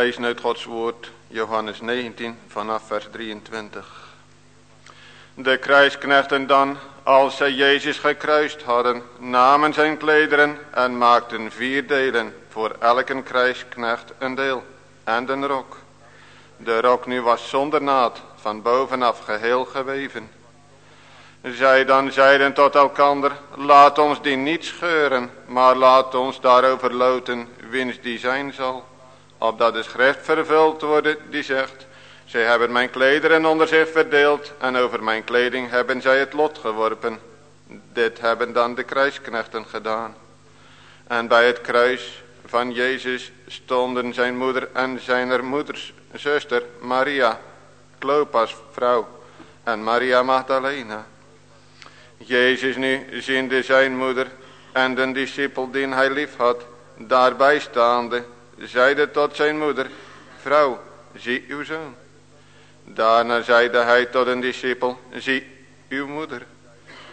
Lezen uit Gods woord Johannes 19 vanaf vers 23. De kruisknechten dan, als zij Jezus gekruist hadden, namen zijn klederen en maakten vier delen, voor elke kruisknecht een deel, en een rok. De rok nu was zonder naad, van bovenaf geheel geweven. Zij dan zeiden tot elkander, laat ons die niet scheuren, maar laat ons daarover loten, wiens die zijn zal. Opdat de schrift vervuld worden die zegt, zij hebben mijn klederen onder zich verdeeld en over mijn kleding hebben zij het lot geworpen. Dit hebben dan de kruisknechten gedaan. En bij het kruis van Jezus stonden zijn moeder en zijn moeders zuster Maria, Klopas vrouw en Maria Magdalena. Jezus nu ziende zijn moeder en de discipel die hij lief had, daarbij staande, zeide tot zijn moeder, vrouw, zie uw zoon. Daarna zeide hij tot een discipel, zie uw moeder.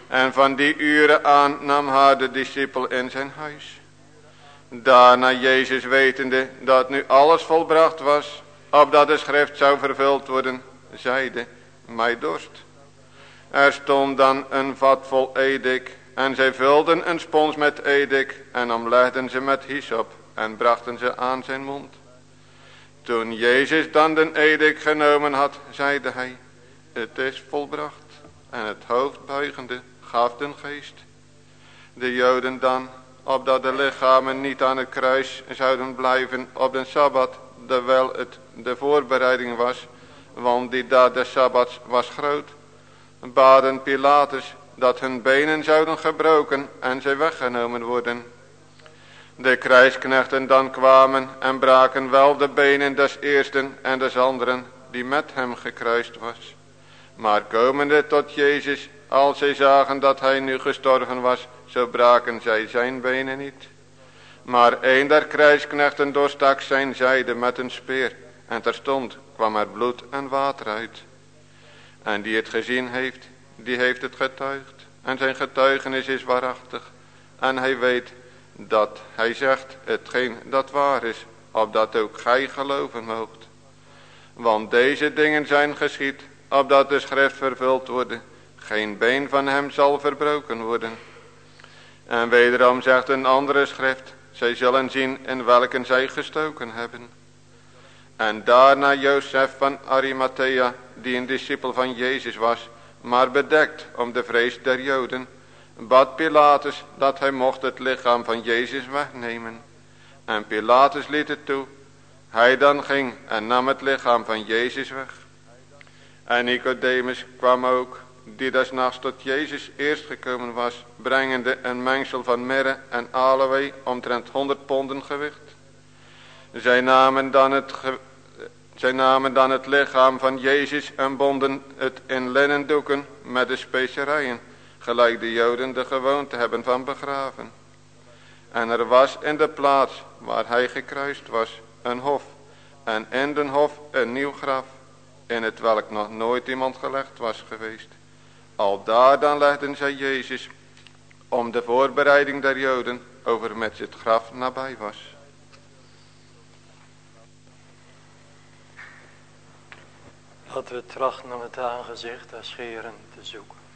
En van die uren aan nam haar de discipel in zijn huis. Daarna Jezus wetende dat nu alles volbracht was, opdat de schrift zou vervuld worden, zeide, mij dorst. Er stond dan een vat vol edik en zij vulden een spons met edik en omlegden ze met hyssop en brachten ze aan zijn mond. Toen Jezus dan de edik genomen had, zeide hij, het is volbracht. En het hoofd buigende gaf den geest. De joden dan, opdat de lichamen niet aan het kruis zouden blijven op de Sabbat, terwijl het de voorbereiding was, want die dag des Sabbats was groot, baden Pilatus dat hun benen zouden gebroken en zij weggenomen worden. De krijgsknechten dan kwamen en braken wel de benen des eersten en des anderen die met hem gekruist was. Maar komende tot Jezus, als zij zagen dat hij nu gestorven was, zo braken zij zijn benen niet. Maar een der krijgsknechten doorstak zijn zijde met een speer en terstond kwam er bloed en water uit. En die het gezien heeft, die heeft het getuigd. En zijn getuigenis is waarachtig. En hij weet dat hij zegt hetgeen dat waar is, opdat ook gij geloven moogt. Want deze dingen zijn geschied, opdat de schrift vervuld worden. Geen been van hem zal verbroken worden. En wederom zegt een andere schrift, zij zullen zien in welken zij gestoken hebben. En daarna Jozef van Arimathea, die een discipel van Jezus was, maar bedekt om de vrees der Joden, bad Pilatus dat hij mocht het lichaam van Jezus wegnemen. En Pilatus liet het toe. Hij dan ging en nam het lichaam van Jezus weg. En Nicodemus kwam ook, die des nachts tot Jezus eerst gekomen was, brengende een mengsel van mirre en aloe omtrent honderd ponden gewicht. Zij namen dan het, zij namen dan het lichaam van Jezus en bonden het in linnen doeken met de specerijen gelijk de joden de gewoonte hebben van begraven. En er was in de plaats waar hij gekruist was een hof. En in den hof een nieuw graf, in het welk nog nooit iemand gelegd was geweest. Al daar dan legden zij Jezus, om de voorbereiding der joden over met het graf nabij was. Dat we trachten om het aangezicht des Heren te zoeken.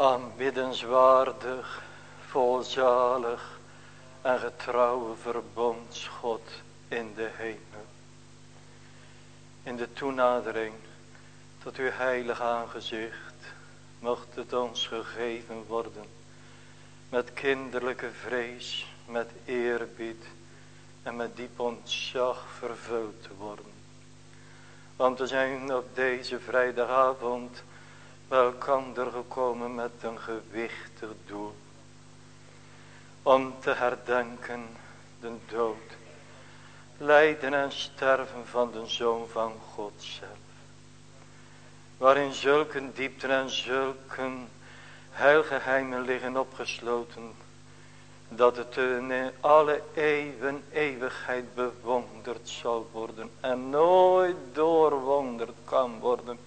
Aanbiddenswaardig, volzalig en getrouwe verbondsgod in de hemel. In de toenadering tot uw heilig aangezicht mocht het ons gegeven worden met kinderlijke vrees, met eerbied en met diep ontzag vervuld te worden. Want we zijn op deze vrijdagavond elkander gekomen met een gewichtig doel. Om te herdenken de dood, lijden en sterven van de Zoon van God zelf. Waarin zulke diepten en zulke heilgeheimen liggen opgesloten. Dat het in alle eeuwen eeuwigheid bewonderd zal worden. En nooit doorwonderd kan worden.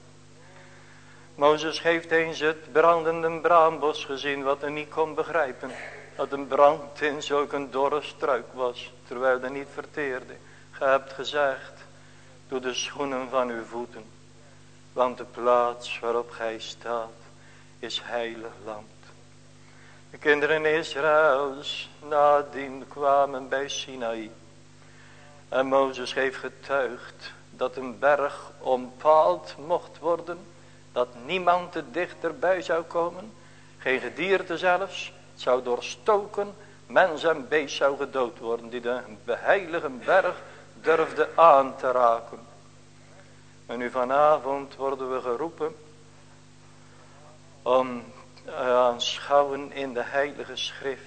Mozes heeft eens het brandende braambos gezien wat hij niet kon begrijpen. Dat een brand in zulk dorre struik was. Terwijl hij niet verteerde. Gij hebt gezegd. Doe de schoenen van uw voeten. Want de plaats waarop gij staat is heilig land. De kinderen Israëls nadien kwamen bij Sinaï. En Mozes heeft getuigd dat een berg ompaald mocht worden. Dat niemand te dichterbij zou komen. Geen gedierte zelfs. Het zou doorstoken. Mens en beest zou gedood worden. Die de heilige berg durfde aan te raken. En nu vanavond worden we geroepen. Om aanschouwen in de heilige schrift.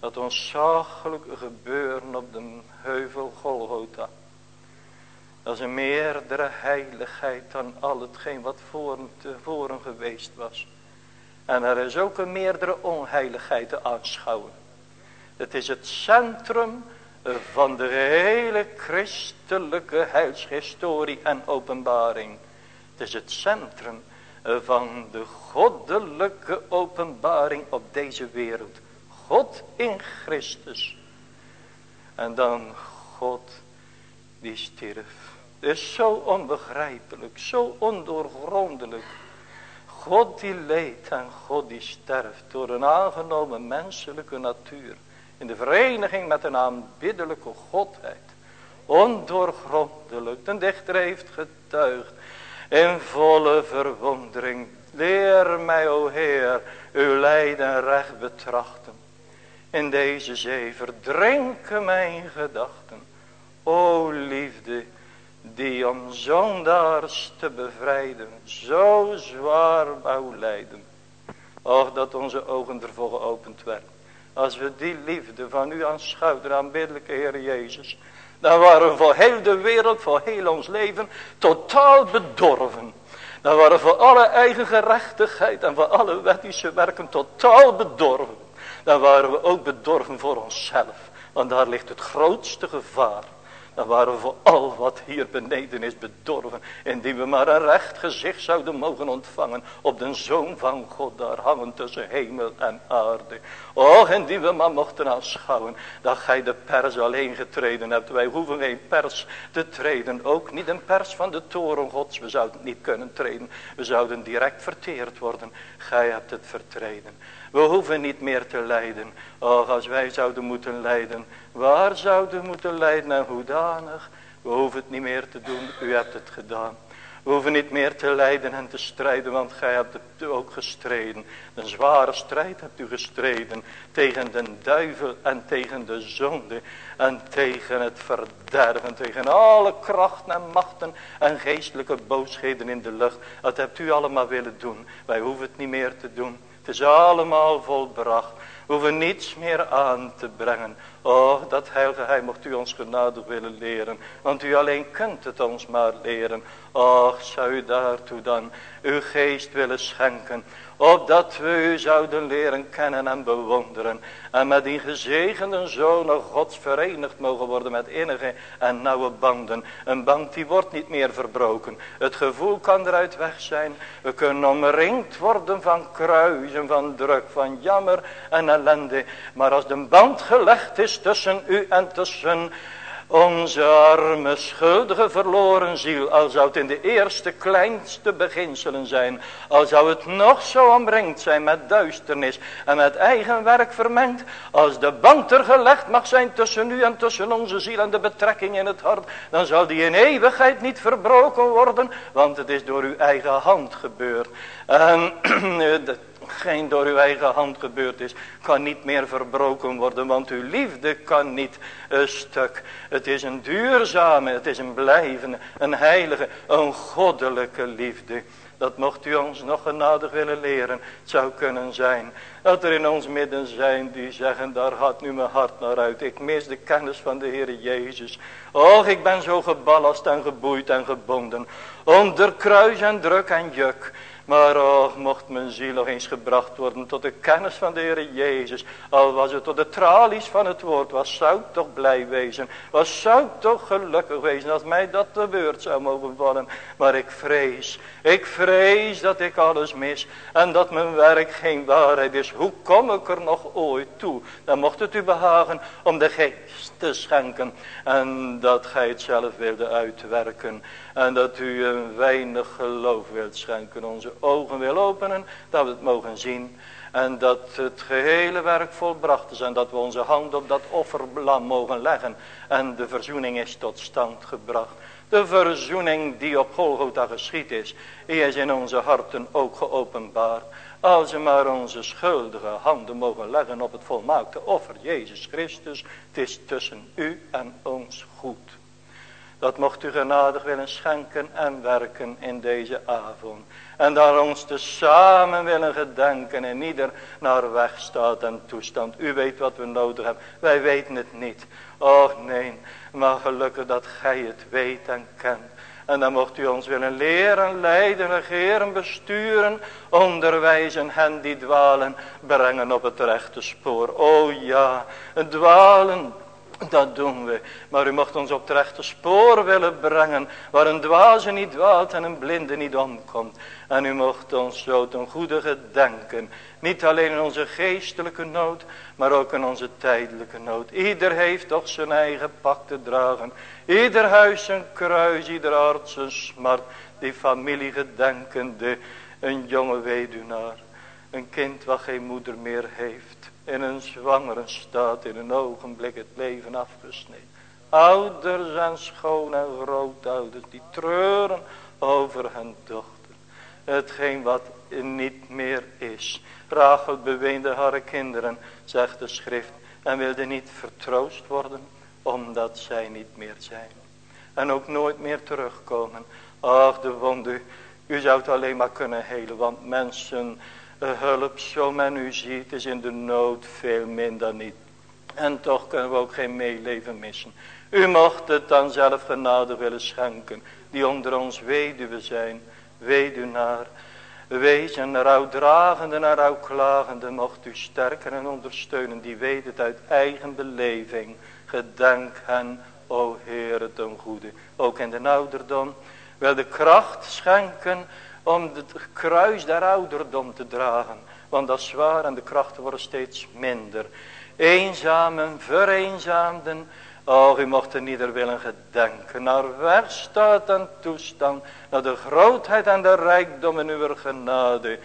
Dat ontzaglijke gebeuren op de heuvel Golgotha. Dat is een meerdere heiligheid dan al hetgeen wat tevoren geweest was. En er is ook een meerdere onheiligheid te aanschouwen. Het is het centrum van de hele christelijke heilshistorie en openbaring. Het is het centrum van de goddelijke openbaring op deze wereld. God in Christus. En dan God die stierf. Het is zo onbegrijpelijk, zo ondoorgrondelijk. God die leed en God die sterft door een aangenomen menselijke natuur. In de vereniging met een aanbiddelijke godheid. Ondoorgrondelijk. De dichter heeft getuigd in volle verwondering. Leer mij, o Heer, uw lijden recht betrachten. In deze zee verdrinken mijn gedachten. O liefde, die om zondaars te bevrijden, zo zwaar wou lijden. Och, dat onze ogen ervoor geopend werden. Als we die liefde van u aanschouwen, aanbiddelijke Heer Jezus. Dan waren we voor heel de wereld, voor heel ons leven, totaal bedorven. Dan waren we voor alle eigen gerechtigheid en voor alle wettische werken totaal bedorven. Dan waren we ook bedorven voor onszelf. Want daar ligt het grootste gevaar. Dan waren we voor al wat hier beneden is bedorven. Indien we maar een recht gezicht zouden mogen ontvangen. Op de Zoon van God daar hangen tussen hemel en aarde. Och, indien we maar mochten aanschouwen. Dat gij de pers alleen getreden hebt. Wij hoeven geen pers te treden. Ook niet een pers van de toren gods. We zouden niet kunnen treden. We zouden direct verteerd worden. Gij hebt het vertreden. We hoeven niet meer te lijden. Och, als wij zouden moeten lijden. Waar zouden we moeten lijden en hoedanig? We hoeven het niet meer te doen. U hebt het gedaan. We hoeven niet meer te lijden en te strijden, want gij hebt ook gestreden. Een zware strijd hebt u gestreden tegen de duivel en tegen de zonde en tegen het verderven, tegen alle krachten en machten en geestelijke boosheden in de lucht. Dat hebt u allemaal willen doen. Wij hoeven het niet meer te doen. Het is allemaal volbracht. We hoeven niets meer aan te brengen. Oh, dat heilige hij mocht u ons genadig willen leren. Want u alleen kunt het ons maar leren. Och, zou u daartoe dan uw geest willen schenken. Opdat we u zouden leren kennen en bewonderen. En met die gezegende zonen gods verenigd mogen worden met innige en nauwe banden. Een band die wordt niet meer verbroken. Het gevoel kan eruit weg zijn. We kunnen omringd worden van kruisen, van druk, van jammer en ellende. Maar als de band gelegd is tussen u en tussen onze arme, schuldige, verloren ziel, al zou het in de eerste kleinste beginselen zijn, al zou het nog zo omringd zijn met duisternis en met eigen werk vermengd, als de band er gelegd mag zijn tussen u en tussen onze ziel en de betrekking in het hart, dan zal die in eeuwigheid niet verbroken worden, want het is door uw eigen hand gebeurd. En geen door uw eigen hand gebeurd is, kan niet meer verbroken worden, want uw liefde kan niet een stuk. Het is een duurzame, het is een blijvende, een heilige, een goddelijke liefde. Dat mocht u ons nog genadig willen leren. Het zou kunnen zijn dat er in ons midden zijn die zeggen, daar gaat nu mijn hart naar uit. Ik mis de kennis van de Heer Jezus. Och, ik ben zo geballast en geboeid en gebonden. Onder kruis en druk en juk. Maar och, mocht mijn ziel nog eens gebracht worden tot de kennis van de Heer Jezus. Al was het tot de tralies van het woord. Was zou toch blij wezen. Was zou toch gelukkig wezen als mij dat de beurt zou mogen vallen. Maar ik vrees, ik vrees dat ik alles mis. En dat mijn werk geen waarheid is. Hoe kom ik er nog ooit toe? Dan mocht het u behagen om de geest te schenken. En dat gij het zelf wilde uitwerken. En dat u een weinig geloof wilt schenken. Onze ogen wil openen. Dat we het mogen zien. En dat het gehele werk volbracht is. En dat we onze hand op dat offerlam mogen leggen. En de verzoening is tot stand gebracht. De verzoening die op Golgotha geschied is. Die is in onze harten ook geopenbaard. Als we maar onze schuldige handen mogen leggen op het volmaakte offer. Jezus Christus. Het is tussen u en ons goed. Dat mocht u genadig willen schenken en werken in deze avond. En daar ons te samen willen gedenken en ieder naar weg staat en toestand. U weet wat we nodig hebben. Wij weten het niet. Och nee, maar gelukkig dat gij het weet en kent. En dan mocht u ons willen leren, leiden, regeren, besturen, onderwijzen hen die dwalen, brengen op het rechte spoor. O ja, dwalen dat doen we. Maar u mocht ons op het spoor willen brengen. Waar een dwaze niet dwaalt en een blinde niet omkomt. En u mocht ons zo ten goede gedenken. Niet alleen in onze geestelijke nood. Maar ook in onze tijdelijke nood. Ieder heeft toch zijn eigen pak te dragen. Ieder huis zijn kruis. Ieder arts zijn smart. Die familie gedenkende. Een jonge weduwnaar. Een kind wat geen moeder meer heeft in een zwangere staat in een ogenblik het leven afgesneden. Ouders en schoon en grootouders die treuren over hun dochter. Hetgeen wat niet meer is. Rachel beweende haar kinderen, zegt de schrift, en wilde niet vertroost worden, omdat zij niet meer zijn. En ook nooit meer terugkomen. Ach, de wonde, u zou het alleen maar kunnen helen, want mensen hulp, zo men u ziet, is in de nood veel minder niet. En toch kunnen we ook geen meeleven missen. U mocht het dan zelf genade willen schenken, die onder ons weduwe zijn, weduwnaar. Wezen rouwdragende en rouwklagende mocht u sterken en ondersteunen, die weet het uit eigen beleving. Gedenk hen, o Heer, ten goede. Ook in de ouderdom wil de kracht schenken om het kruis der ouderdom te dragen. Want dat is zwaar en de krachten worden steeds minder. Eenzamen, vereenzaamden. Oh, u mocht er niet willen gedenken. Naar wegstaat en toestand. Naar de grootheid en de rijkdom in uw genade.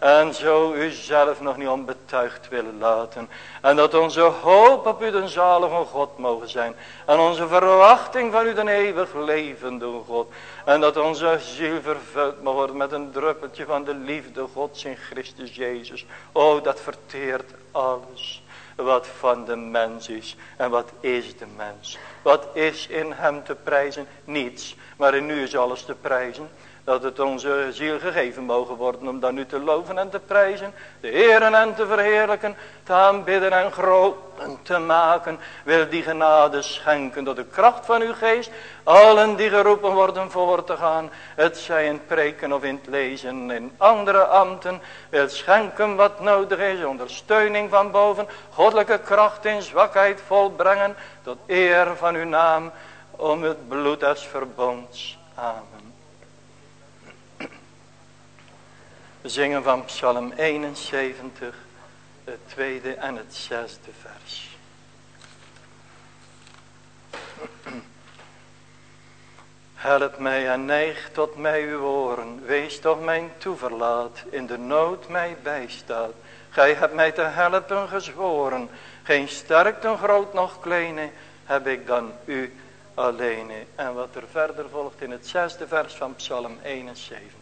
En zo u zelf nog niet onbetuigd willen laten. En dat onze hoop op u de zalige God mogen zijn. En onze verwachting van u de eeuwig levende God. En dat onze ziel vervuld mag worden met een druppeltje van de liefde Gods in Christus Jezus. O, dat verteert alles wat van de mens is. En wat is de mens? Wat is in hem te prijzen? Niets. Maar in u is alles te prijzen dat het onze ziel gegeven mogen worden om dan nu te loven en te prijzen, de heren en te verheerlijken, te aanbidden en groot te maken, wil die genade schenken door de kracht van uw geest, allen die geroepen worden voor te gaan, het zij in preken of in het lezen, in andere ambten, wil schenken wat nodig is, ondersteuning van boven, goddelijke kracht in zwakheid volbrengen, tot eer van uw naam, om het bloed des verbonds. Amen. We zingen van Psalm 71, het tweede en het zesde vers. Help mij en neig tot mij uw oren. Wees toch mijn toeverlaat. In de nood mij bijstaat. Gij hebt mij te helpen gezworen. Geen sterkte groot nog kleine. Heb ik dan u alleen. En wat er verder volgt in het zesde vers van Psalm 71.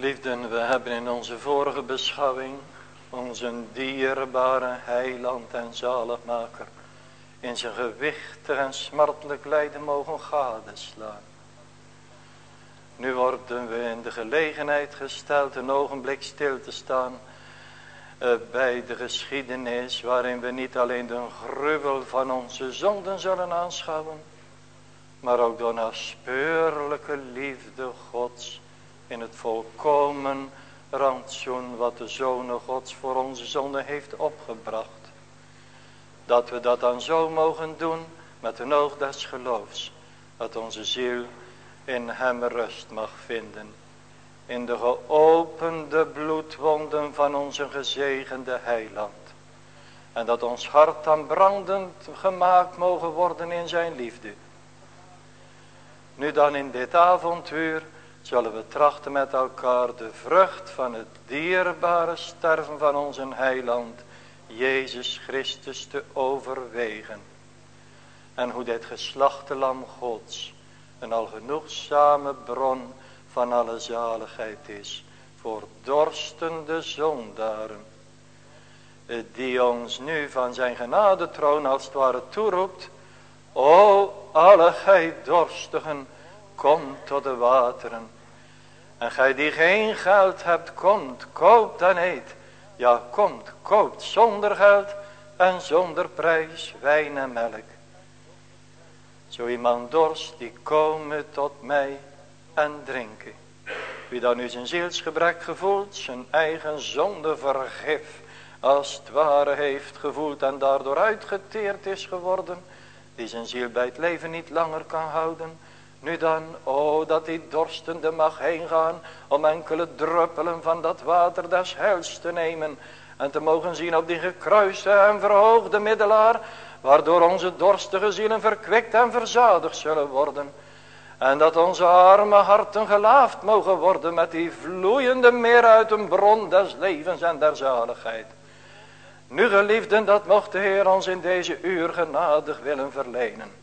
Geliefden, we hebben in onze vorige beschouwing onze dierbare heiland en zaligmaker in zijn gewichtig en smartelijk lijden mogen gadeslaan. Nu worden we in de gelegenheid gesteld een ogenblik stil te staan uh, bij de geschiedenis waarin we niet alleen de gruwel van onze zonden zullen aanschouwen, maar ook de naspeurlijke liefde Gods in het volkomen rantsoen wat de Zoon Gods voor onze zonde heeft opgebracht. Dat we dat dan zo mogen doen met een oog des geloofs. Dat onze ziel in hem rust mag vinden. In de geopende bloedwonden van onze gezegende heiland. En dat ons hart dan brandend gemaakt mogen worden in zijn liefde. Nu dan in dit avontuur zullen we trachten met elkaar de vrucht van het dierbare sterven van onze heiland Jezus Christus te overwegen. En hoe dit geslachte lam Gods een algenoegzame bron van alle zaligheid is voor dorstende zondaren. Die ons nu van zijn genadetroon als het ware toeroept. O alle gij dorstigen, kom tot de wateren. En gij die geen geld hebt, komt, koopt en eet. Ja, komt, koopt zonder geld en zonder prijs wijn en melk. Zo iemand dorst, die komen tot mij en drinken. Wie dan nu zijn zielsgebrek gevoelt, zijn eigen zonde vergif, als het ware heeft gevoeld en daardoor uitgeteerd is geworden, die zijn ziel bij het leven niet langer kan houden, nu dan, o dat die dorstende mag heen gaan om enkele druppelen van dat water des heils te nemen en te mogen zien op die gekruiste en verhoogde middelaar, waardoor onze dorstige zielen verkwikt en verzadigd zullen worden. En dat onze arme harten gelaafd mogen worden met die vloeiende meer uit een bron des levens en der zaligheid. Nu geliefden, dat mocht de Heer ons in deze uur genadig willen verlenen.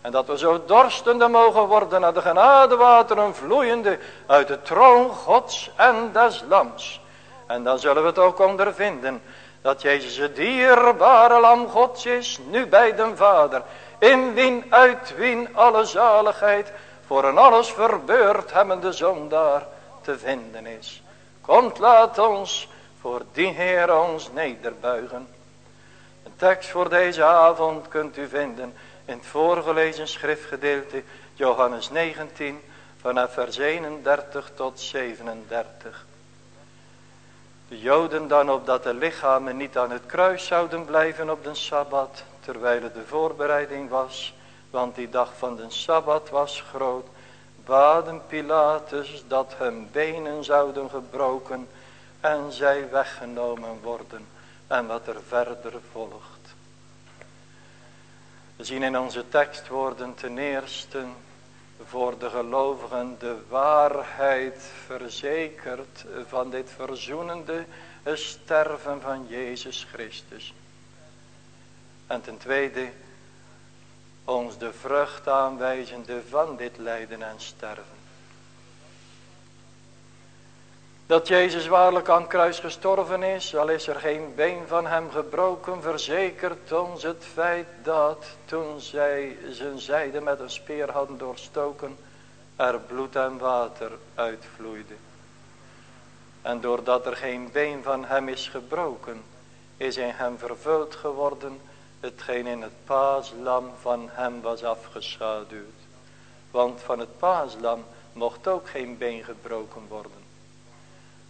En dat we zo dorstende mogen worden naar de genadewateren vloeiende uit de troon Gods en des lams. En dan zullen we het ook ondervinden dat Jezus het dierbare lam Gods is, nu bij den Vader. In wien, uit wien alle zaligheid voor een alles verbeurd hebbende zondaar te vinden is. Komt, laat ons voor die Heer ons nederbuigen. Een tekst voor deze avond kunt u vinden in het voorgelezen schriftgedeelte Johannes 19 vanaf vers 31 tot 37. De Joden dan opdat de lichamen niet aan het kruis zouden blijven op de Sabbat, terwijl het de voorbereiding was, want die dag van de Sabbat was groot, baden Pilatus dat hun benen zouden gebroken en zij weggenomen worden en wat er verder volgt. We zien in onze tekstwoorden ten eerste voor de gelovigen de waarheid verzekerd van dit verzoenende sterven van Jezus Christus. En ten tweede ons de vrucht aanwijzende van dit lijden en sterven. Dat Jezus waarlijk aan kruis gestorven is, al is er geen been van hem gebroken, verzekert ons het feit dat toen zij zijn zijde met een speer hadden doorstoken, er bloed en water uitvloeide. En doordat er geen been van hem is gebroken, is in hem vervuld geworden hetgeen in het paaslam van hem was afgeschaduwd. Want van het paaslam mocht ook geen been gebroken worden.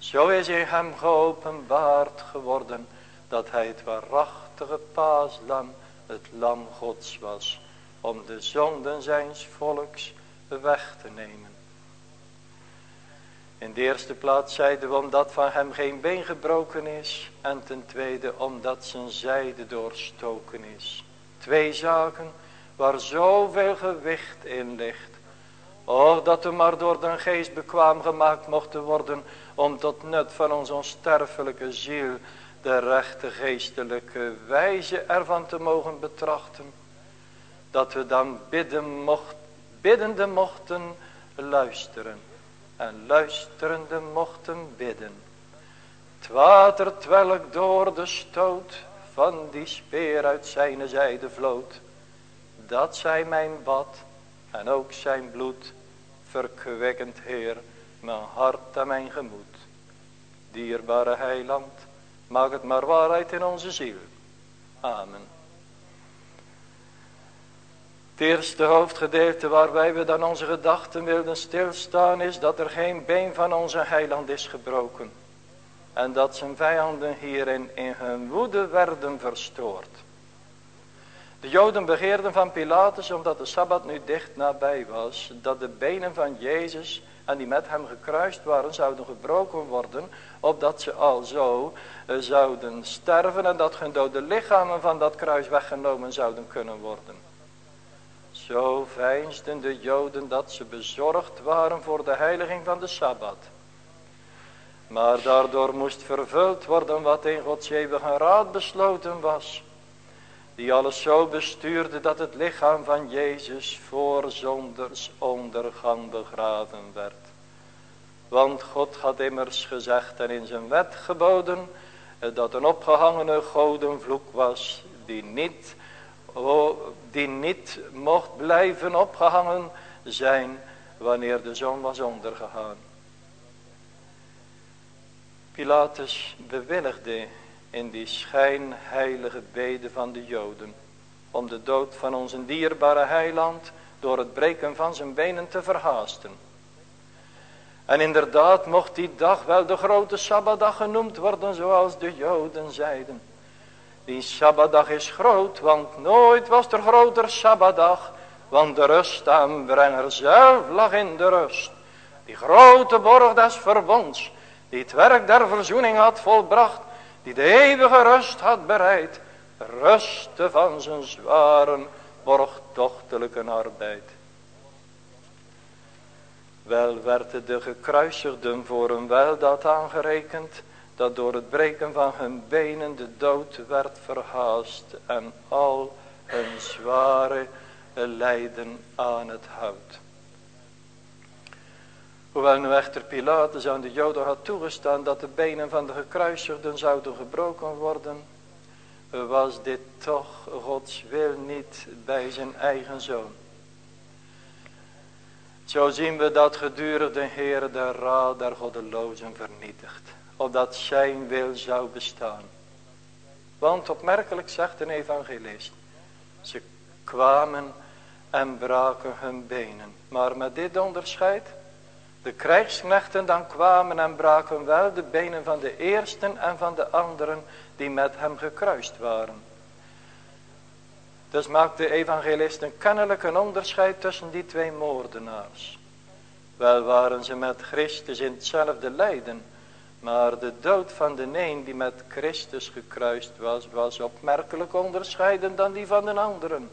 Zo is in hem geopenbaard geworden dat hij het waarachtige paaslam, het lam gods was, om de zonden zijns volks weg te nemen. In de eerste plaats zeiden we omdat van hem geen been gebroken is en ten tweede omdat zijn zijde doorstoken is. Twee zaken waar zoveel gewicht in ligt. Och, dat we maar door de geest bekwaam gemaakt mochten worden om tot nut van onze onsterfelijke ziel de rechte geestelijke wijze ervan te mogen betrachten. Dat we dan bidden mocht, biddende mochten luisteren. en luisterende mochten bidden. Het water twelk door de stoot van die speer uit zijn zijde vloot. Dat zij mijn bad en ook zijn bloed verkwekkend Heer mijn hart en mijn gemoed. Dierbare heiland, maak het maar waarheid in onze ziel. Amen. Het eerste hoofdgedeelte waarbij we dan onze gedachten wilden stilstaan is dat er geen been van onze heiland is gebroken. En dat zijn vijanden hierin in hun woede werden verstoord. De joden begeerden van Pilatus omdat de Sabbat nu dicht nabij was. Dat de benen van Jezus en die met hem gekruist waren zouden gebroken worden. Opdat ze al zo eh, zouden sterven en dat hun dode lichamen van dat kruis weggenomen zouden kunnen worden. Zo veinsden de Joden dat ze bezorgd waren voor de heiliging van de Sabbat. Maar daardoor moest vervuld worden wat in Gods eeuwige raad besloten was. Die alles zo bestuurde dat het lichaam van Jezus voor zonders ondergang begraven werd. Want God had immers gezegd en in zijn wet geboden dat een opgehangene godenvloek was die niet die niet mocht blijven opgehangen zijn wanneer de zon was ondergegaan. Pilatus bewilligde in die schijnheilige bede van de Joden om de dood van onze dierbare heiland door het breken van zijn benen te verhaasten. En inderdaad mocht die dag wel de grote Sabbatdag genoemd worden zoals de Joden zeiden. Die Sabbatdag is groot, want nooit was er groter Sabbatdag. Want de rust aanbrenger zelf lag in de rust. Die grote borg des verbonds, die het werk der verzoening had volbracht. Die de eeuwige rust had bereid. Rusten van zijn zware, borgtochtelijke arbeid. Wel werd de gekruisigden voor een weldaad aangerekend dat door het breken van hun benen de dood werd verhaast en al hun zware lijden aan het hout. Hoewel nu echter Pilatus aan de Joden had toegestaan dat de benen van de gekruisigden zouden gebroken worden, was dit toch Gods wil niet bij zijn eigen zoon. Zo zien we dat gedurende de Heer de raad der goddelozen vernietigt opdat zijn wil zou bestaan. Want opmerkelijk zegt een evangelist, ze kwamen en braken hun benen. Maar met dit onderscheid, de krijgsknechten dan kwamen en braken wel de benen van de eersten en van de anderen die met hem gekruist waren. Dus maakt de evangelist een kennelijk een onderscheid tussen die twee moordenaars. Wel waren ze met Christus in hetzelfde lijden, maar de dood van de een die met Christus gekruist was, was opmerkelijk onderscheiden dan die van de anderen.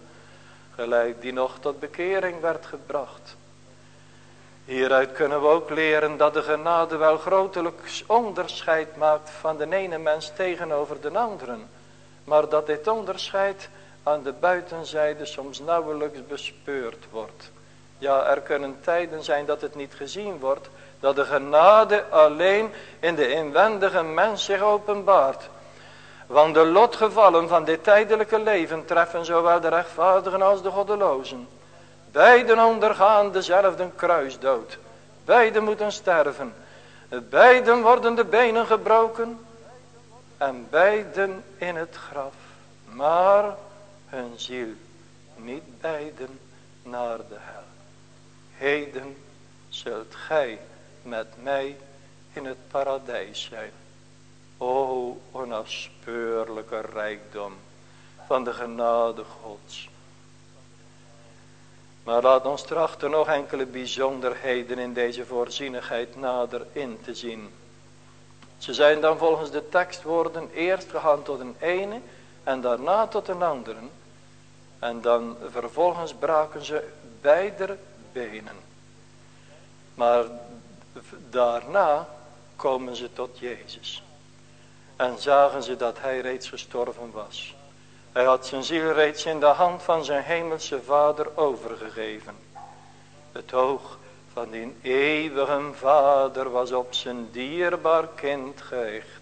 Gelijk die nog tot bekering werd gebracht. Hieruit kunnen we ook leren dat de genade wel grotelijk onderscheid maakt van de ene mens tegenover de anderen. Maar dat dit onderscheid aan de buitenzijde soms nauwelijks bespeurd wordt. Ja, er kunnen tijden zijn dat het niet gezien wordt, dat de genade alleen in de inwendige mens zich openbaart. Want de lotgevallen van dit tijdelijke leven treffen zowel de rechtvaardigen als de goddelozen. Beiden ondergaan dezelfde kruisdood. Beiden moeten sterven. Beiden worden de benen gebroken. En beiden in het graf. Maar hun ziel niet beiden naar de hel. Heden zult gij met mij in het paradijs zijn. O onnaspeurlijke rijkdom van de genade gods. Maar laat ons trachten nog enkele bijzonderheden in deze voorzienigheid nader in te zien. Ze zijn dan volgens de tekstwoorden eerst gegaan tot een ene en daarna tot een andere. En dan vervolgens braken ze beide benen. Maar daarna komen ze tot Jezus. En zagen ze dat hij reeds gestorven was. Hij had zijn ziel reeds in de hand van zijn hemelse vader overgegeven. Het oog van die eeuwige vader was op zijn dierbaar kind gericht.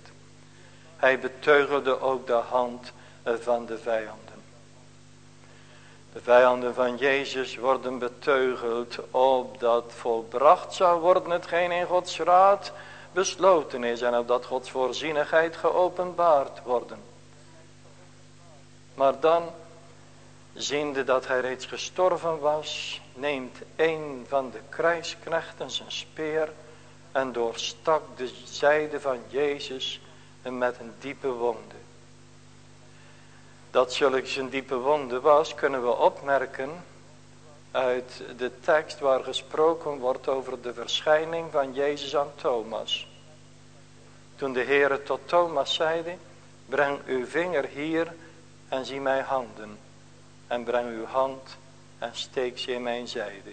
Hij beteugelde ook de hand van de vijanden. De vijanden van Jezus worden beteugeld opdat volbracht zou worden hetgeen in Gods raad besloten is en opdat Gods voorzienigheid geopenbaard worden. Maar dan, ziende dat hij reeds gestorven was, neemt een van de krijgsknechten zijn speer en doorstak de zijde van Jezus met een diepe wonde. Dat zulks een diepe wonde was, kunnen we opmerken uit de tekst waar gesproken wordt over de verschijning van Jezus aan Thomas. Toen de Heere tot Thomas zeide, breng uw vinger hier en zie mijn handen. En breng uw hand en steek ze in mijn zijde.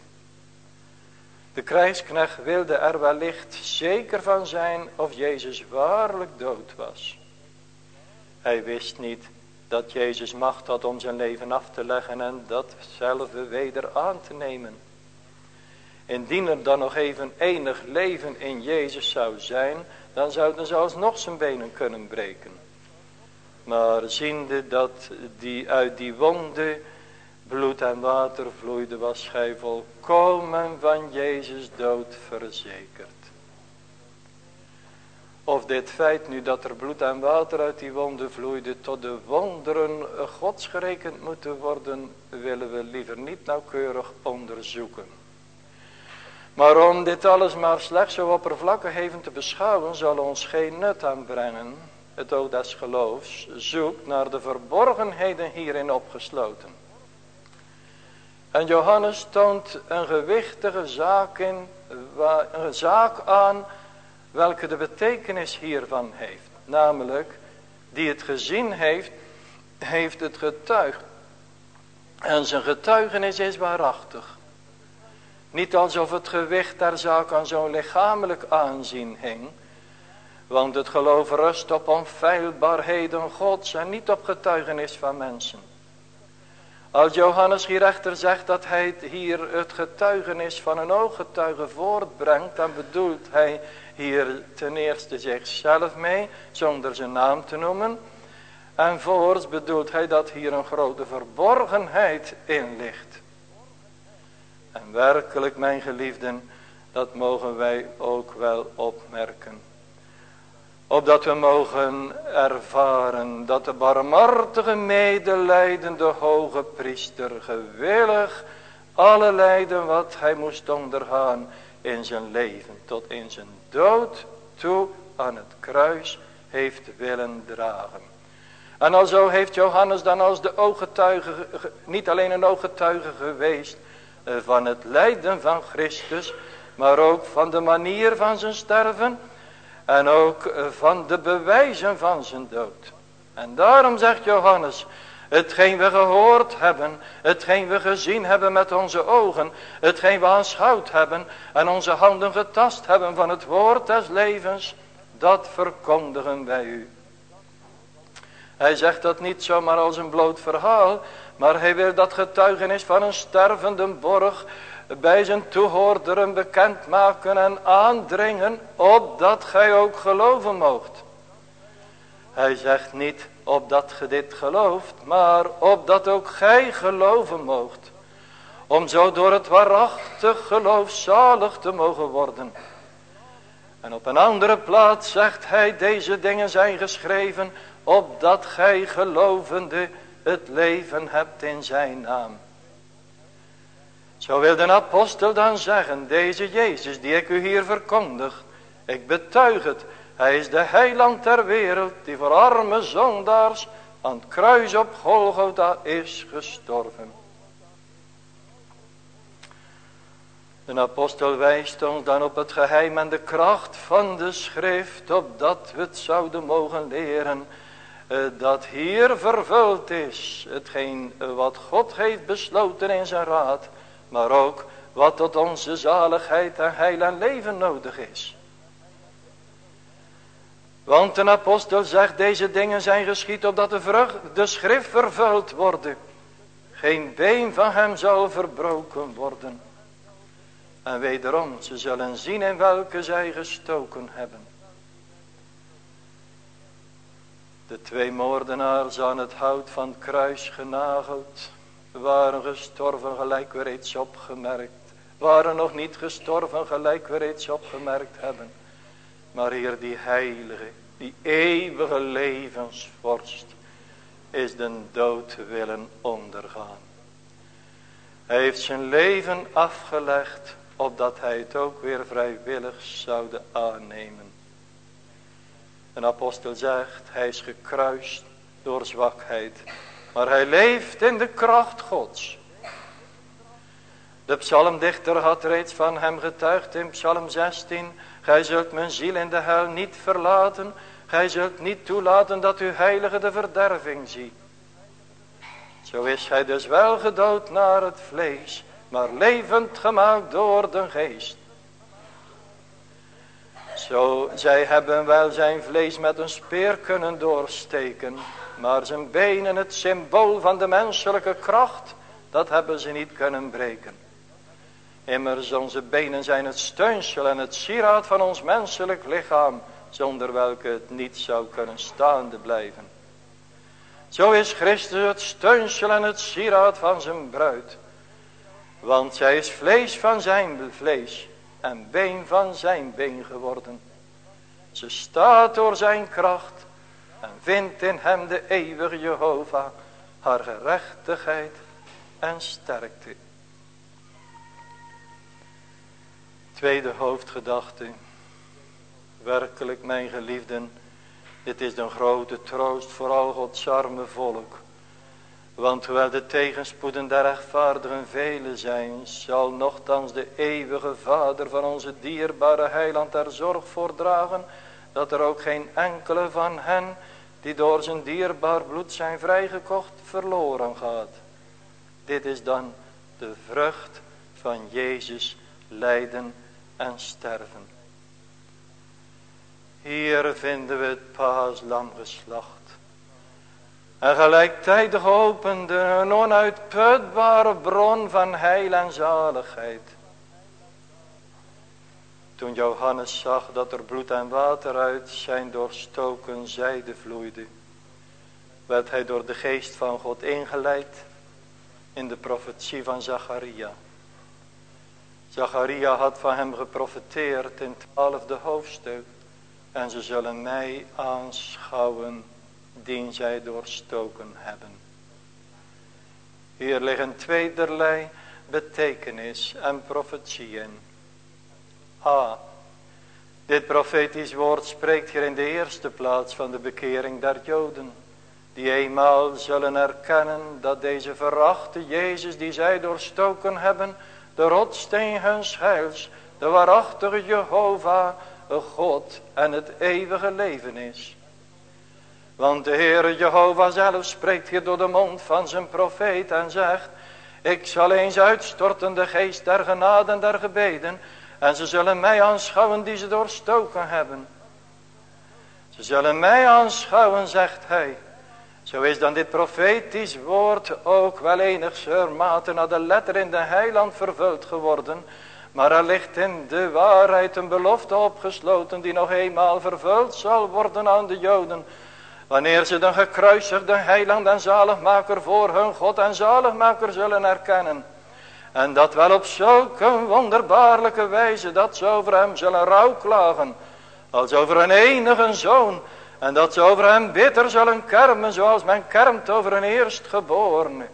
De krijgsknecht wilde er wellicht zeker van zijn of Jezus waarlijk dood was. Hij wist niet dat Jezus macht had om zijn leven af te leggen en datzelfde weder aan te nemen. Indien er dan nog even enig leven in Jezus zou zijn, dan zouden ze alsnog zijn benen kunnen breken. Maar ziende dat die uit die wonde bloed en water vloeide, was gij volkomen van Jezus dood verzekerd. Of dit feit nu dat er bloed en water uit die wonden vloeide tot de wonderen gods gerekend moeten worden, willen we liever niet nauwkeurig onderzoeken. Maar om dit alles maar slechts zo oppervlakkig even te beschouwen, zal ons geen nut aanbrengen. Het oog des geloofs zoekt naar de verborgenheden hierin opgesloten. En Johannes toont een gewichtige zaak, in, een zaak aan welke de betekenis hiervan heeft. Namelijk, die het gezien heeft, heeft het getuigd. En zijn getuigenis is waarachtig. Niet alsof het gewicht der zaak aan zo'n lichamelijk aanzien hing. Want het geloof rust op onfeilbaarheden gods en niet op getuigenis van mensen. Als Johannes hier echter zegt dat hij hier het getuigenis van een ooggetuige voortbrengt, dan bedoelt hij hier ten eerste zichzelf mee, zonder zijn naam te noemen. En voorts bedoelt hij dat hier een grote verborgenheid in ligt. En werkelijk, mijn geliefden, dat mogen wij ook wel opmerken. Opdat we mogen ervaren dat de barmhartige medelijdende hoge priester gewillig alle lijden wat hij moest ondergaan in zijn leven tot in zijn dood toe aan het kruis heeft willen dragen. En alzo heeft Johannes dan als de ooggetuige, niet alleen een ooggetuige geweest eh, van het lijden van Christus, maar ook van de manier van zijn sterven en ook van de bewijzen van zijn dood. En daarom zegt Johannes, hetgeen we gehoord hebben, hetgeen we gezien hebben met onze ogen, hetgeen we aanschouwd hebben en onze handen getast hebben van het woord des levens, dat verkondigen wij u. Hij zegt dat niet zomaar als een bloot verhaal, maar hij wil dat getuigenis van een stervende borg bij zijn toehoorderen bekendmaken en aandringen, opdat gij ook geloven moogt. Hij zegt niet opdat ge dit gelooft, maar opdat ook gij geloven moogt. Om zo door het waarachtig geloof zalig te mogen worden. En op een andere plaats zegt hij, deze dingen zijn geschreven, opdat gij gelovende het leven hebt in zijn naam. Zo wil de apostel dan zeggen, deze Jezus die ik u hier verkondig, ik betuig het, hij is de heiland ter wereld die voor arme zondaars aan het kruis op Golgotha is gestorven. De apostel wijst ons dan op het geheim en de kracht van de schrift, opdat we het zouden mogen leren, eh, dat hier vervuld is, hetgeen eh, wat God heeft besloten in zijn raad, maar ook wat tot onze zaligheid en heil en leven nodig is. Want een apostel zegt, deze dingen zijn geschied opdat de, vrucht, de schrift vervuld worden. Geen been van hem zal verbroken worden. En wederom, ze zullen zien in welke zij gestoken hebben. De twee moordenaars aan het hout van kruis genageld waren gestorven gelijk we reeds opgemerkt. Waren nog niet gestorven gelijk we reeds opgemerkt hebben. Maar hier die heilige, die eeuwige levensvorst is de dood willen ondergaan. Hij heeft zijn leven afgelegd opdat hij het ook weer vrijwillig zou aannemen. Een apostel zegt, hij is gekruist door zwakheid. Maar hij leeft in de kracht gods. De psalmdichter had reeds van hem getuigd in psalm 16. Gij zult mijn ziel in de hel niet verlaten. Gij zult niet toelaten dat uw heilige de verderving ziet. Zo is hij dus wel gedood naar het vlees. Maar levend gemaakt door de geest. Zo, zij hebben wel zijn vlees met een speer kunnen doorsteken. Maar zijn benen, het symbool van de menselijke kracht, dat hebben ze niet kunnen breken. Immers onze benen zijn het steunsel en het sieraad van ons menselijk lichaam, zonder welke het niet zou kunnen staande blijven. Zo is Christus het steunsel en het sieraad van zijn bruid. Want zij is vlees van zijn vlees en been van zijn been geworden. Ze staat door zijn kracht en vindt in hem de eeuwige Jehovah haar gerechtigheid en sterkte. Tweede hoofdgedachte. Werkelijk mijn geliefden, dit is een grote troost voor al Gods arme volk. Want hoewel de tegenspoeden der rechtvaardigen vele zijn, zal nogthans de eeuwige Vader van onze dierbare heiland er zorg voor dragen, dat er ook geen enkele van hen, die door zijn dierbaar bloed zijn vrijgekocht, verloren gaat. Dit is dan de vrucht van Jezus lijden en sterven. Hier vinden we het paaslam geslacht en gelijktijdig opende een onuitputbare bron van heil en zaligheid. Toen Johannes zag dat er bloed en water uit zijn doorstoken zijde vloeide, werd hij door de geest van God ingeleid in de profetie van Zacharia. Zacharia had van hem geprofeteerd in het twaalfde hoofdstuk. En ze zullen mij aanschouwen die zij doorstoken hebben. Hier liggen tweederlei betekenis en profetie in. A. Dit profetisch woord spreekt hier in de eerste plaats van de bekering der Joden. Die eenmaal zullen erkennen dat deze verachte Jezus die zij doorstoken hebben. De rotsteen huns heils, de waarachtige Jehovah, God en het eeuwige leven is. Want de Heere Jehovah zelf spreekt hier door de mond van zijn profeet en zegt. Ik zal eens uitstorten de geest der genade en der gebeden. En ze zullen mij aanschouwen die ze doorstoken hebben. Ze zullen mij aanschouwen, zegt hij. Zo is dan dit profetisch woord ook wel enigszins naar de letter in de heiland vervuld geworden. Maar er ligt in de waarheid een belofte opgesloten die nog eenmaal vervuld zal worden aan de Joden. Wanneer ze de gekruisigde heiland en zaligmaker voor hun God en zaligmaker zullen erkennen. En dat wel op zulke wonderbaarlijke wijze dat ze over hem zullen rouwklagen. Als over een enige zoon. En dat ze over hem bitter zullen kermen zoals men kermt over een eerstgeborene.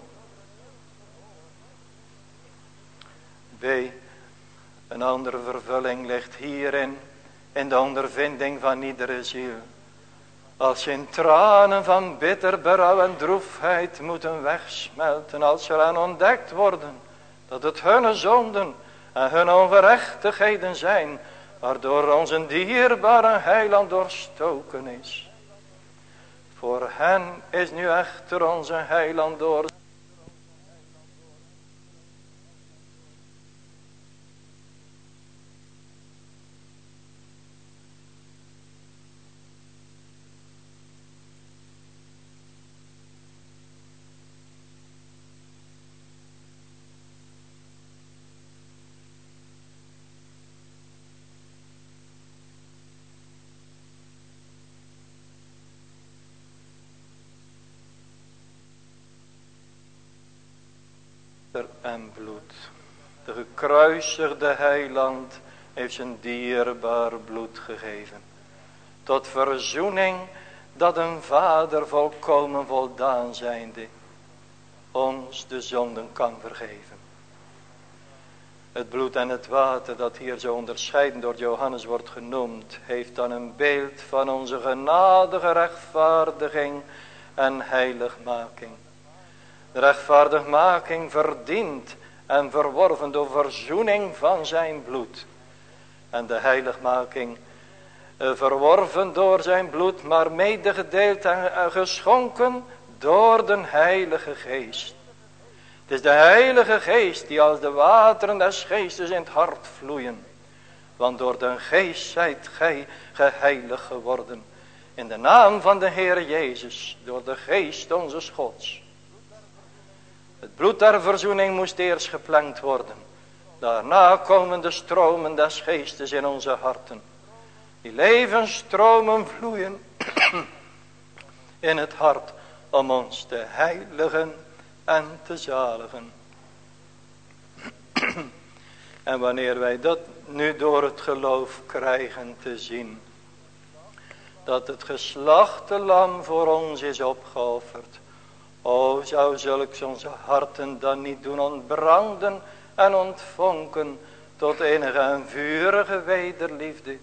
B. Een andere vervulling ligt hierin. In de ondervinding van iedere ziel. Als ze in tranen van bitter berouw en droefheid moeten wegsmelten. Als ze aan ontdekt worden dat het hun zonden en hun ongerechtigheden zijn. Waardoor onze dierbare heiland doorstoken is. Voor hen is nu echter onze heiland door gekruisigde heiland heeft zijn dierbaar bloed gegeven. Tot verzoening dat een vader volkomen voldaan zijnde ons de zonden kan vergeven. Het bloed en het water dat hier zo onderscheiden door Johannes wordt genoemd, heeft dan een beeld van onze genadige rechtvaardiging en heiligmaking. De rechtvaardigmaking verdient en verworven door verzoening van zijn bloed. En de heiligmaking eh, verworven door zijn bloed, maar medegedeeld en geschonken door de heilige geest. Het is de heilige geest die als de wateren des geestes in het hart vloeien. Want door de geest zijt gij geheilig geworden. In de naam van de Heer Jezus, door de geest onze Gods. Het bloed der verzoening moest eerst geplankt worden. Daarna komen de stromen des geestes in onze harten. Die levensstromen vloeien in het hart om ons te heiligen en te zaligen. en wanneer wij dat nu door het geloof krijgen te zien. Dat het geslachte lam voor ons is opgeofferd. O zou zulks onze harten dan niet doen ontbranden en ontvonken tot enige en vurige wederliefde.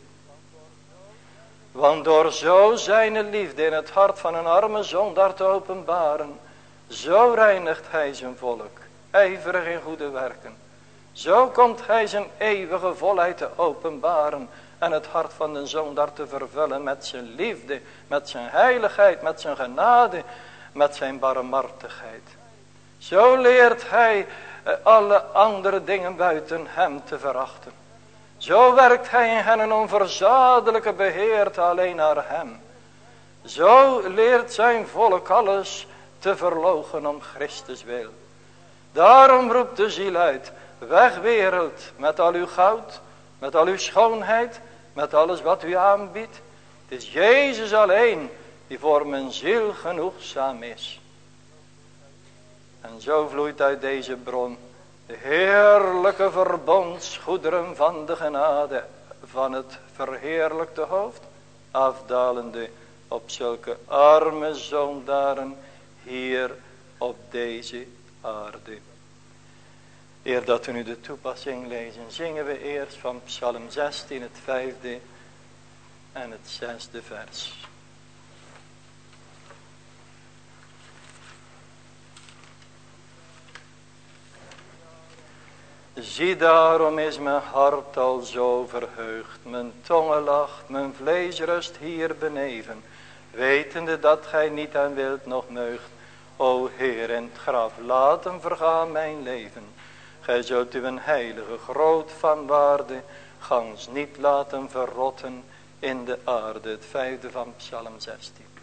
Want door zo zijn liefde in het hart van een arme zondaar te openbaren. Zo reinigt hij zijn volk. Ijverig in goede werken. Zo komt hij zijn eeuwige volheid te openbaren. En het hart van de zondaar te vervullen met zijn liefde. Met zijn heiligheid. Met zijn genade. Met zijn barmhartigheid. Zo leert hij eh, alle andere dingen buiten hem te verachten. Zo werkt hij in hen een onverzadelijke beheerte alleen naar hem. Zo leert zijn volk alles te verlogen om Christus wil. Daarom roept de ziel uit, weg wereld met al uw goud, met al uw schoonheid, met alles wat u aanbiedt. Het is Jezus alleen die voor mijn ziel genoegzaam is. En zo vloeit uit deze bron de heerlijke verbondsgoederen van de genade van het verheerlijkte hoofd, afdalende op zulke arme zondaren hier op deze aarde. Eer dat we nu de toepassing lezen, zingen we eerst van Psalm 16, het vijfde en het zesde vers. Zie daarom is mijn hart al zo verheugd, mijn tongen lacht, mijn vlees rust hier beneven, wetende dat gij niet aan wilt nog meugt. O Heer, in het graf, laten vergaan mijn leven. Gij zult uw heilige groot van waarde, gans niet laten verrotten in de aarde. Het vijfde van Psalm 16.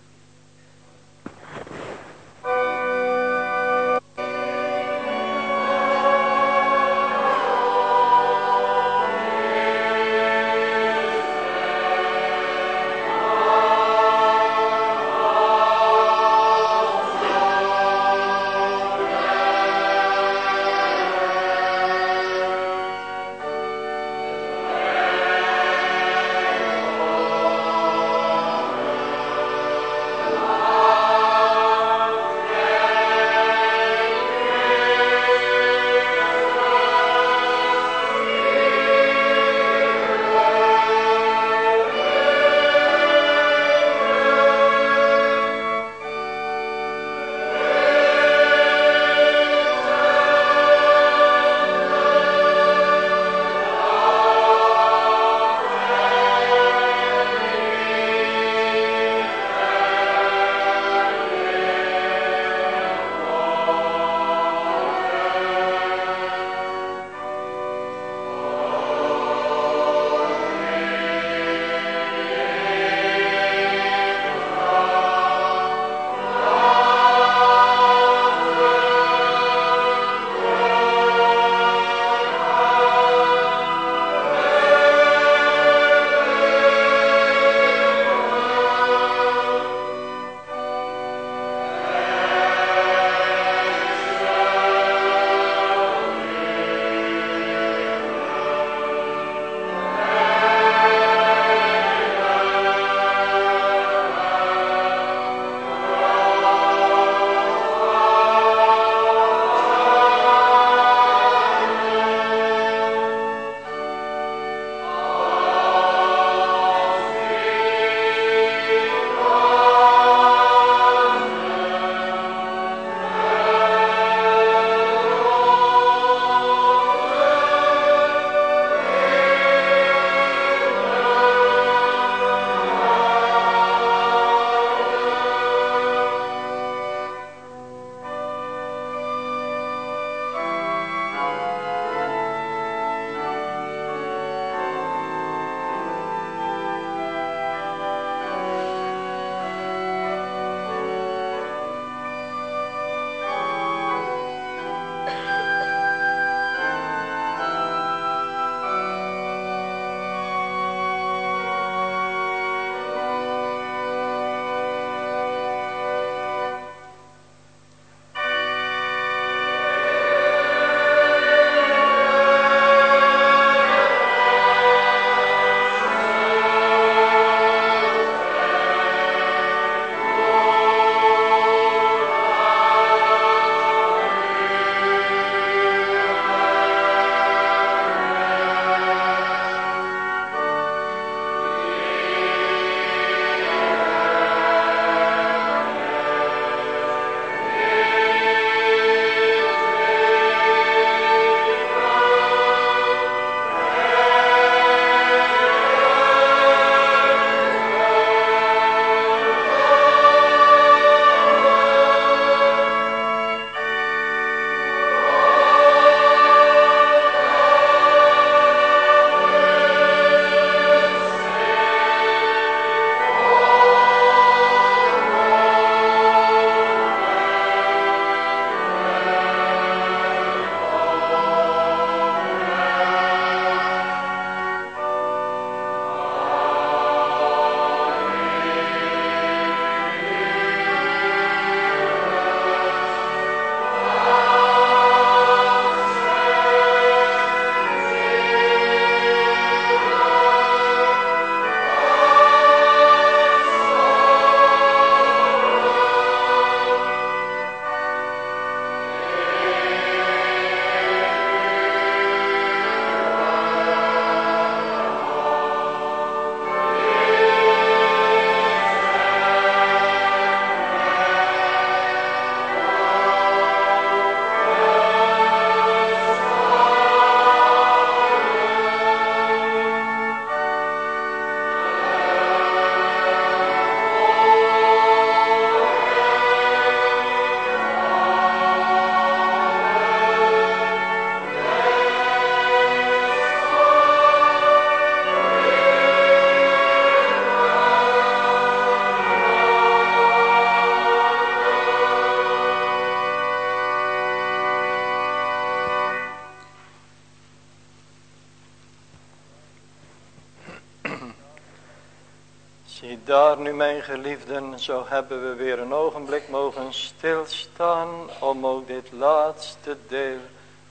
Geliefden, zo hebben we weer een ogenblik mogen stilstaan om ook dit laatste deel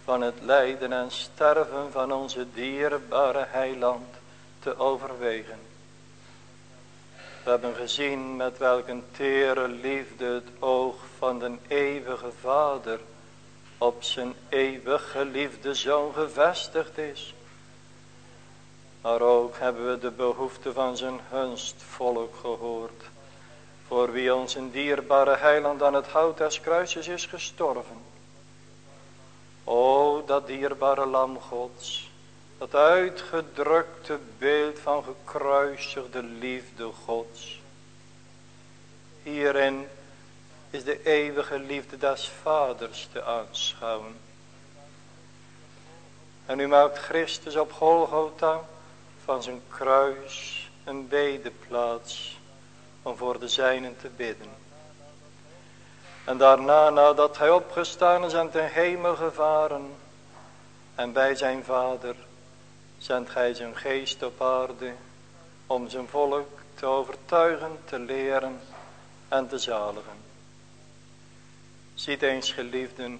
van het lijden en sterven van onze dierbare heiland te overwegen. We hebben gezien met welke tere liefde het oog van de eeuwige vader op zijn eeuwig geliefde zoon gevestigd is. Maar ook hebben we de behoefte van zijn hunstvolk gehoord. Voor wie ons een dierbare heiland aan het hout des kruises is gestorven. O dat dierbare lam gods. Dat uitgedrukte beeld van gekruisigde liefde gods. Hierin is de eeuwige liefde des vaders te aanschouwen. En u maakt Christus op Golgotha van zijn kruis een bedeplaats om voor de zijnen te bidden. En daarna, nadat hij opgestaan is en ten hemel gevaren en bij zijn vader, zendt gij zijn geest op aarde om zijn volk te overtuigen, te leren en te zaligen. Ziet eens geliefden,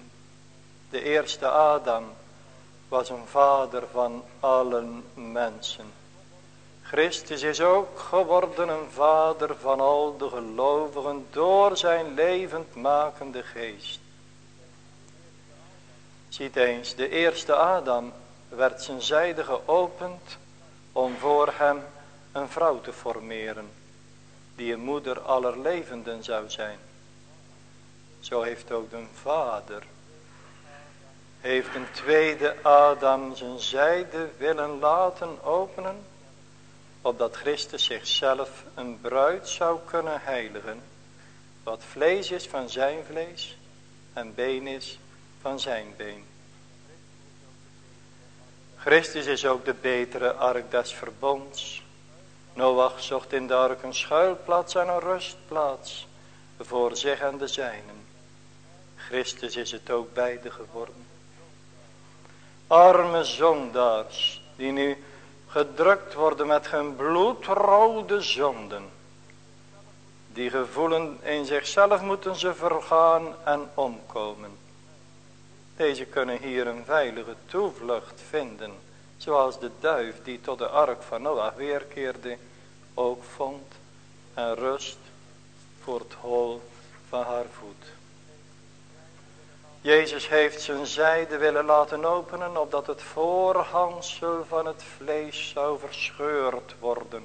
de eerste Adam was een vader van allen mensen. Christus is ook geworden een vader van al de gelovigen door zijn levendmakende geest. Ziet eens, de eerste Adam werd zijn zijde geopend om voor hem een vrouw te formeren, die een moeder aller levenden zou zijn. Zo heeft ook de vader, heeft een tweede Adam zijn zijde willen laten openen, opdat Christus zichzelf een bruid zou kunnen heiligen, wat vlees is van zijn vlees en been is van zijn been. Christus is ook de betere ark des verbonds. Noach zocht in de ark een schuilplaats en een rustplaats voor zich en de zijnen. Christus is het ook beide geworden. Arme zondaars, die nu gedrukt worden met hun bloedrode zonden. Die gevoelen in zichzelf moeten ze vergaan en omkomen. Deze kunnen hier een veilige toevlucht vinden. Zoals de duif die tot de ark van Noach weerkeerde ook vond. En rust voor het hol van haar voet. Jezus heeft zijn zijde willen laten openen, opdat het voorhangsel van het vlees zou verscheurd worden.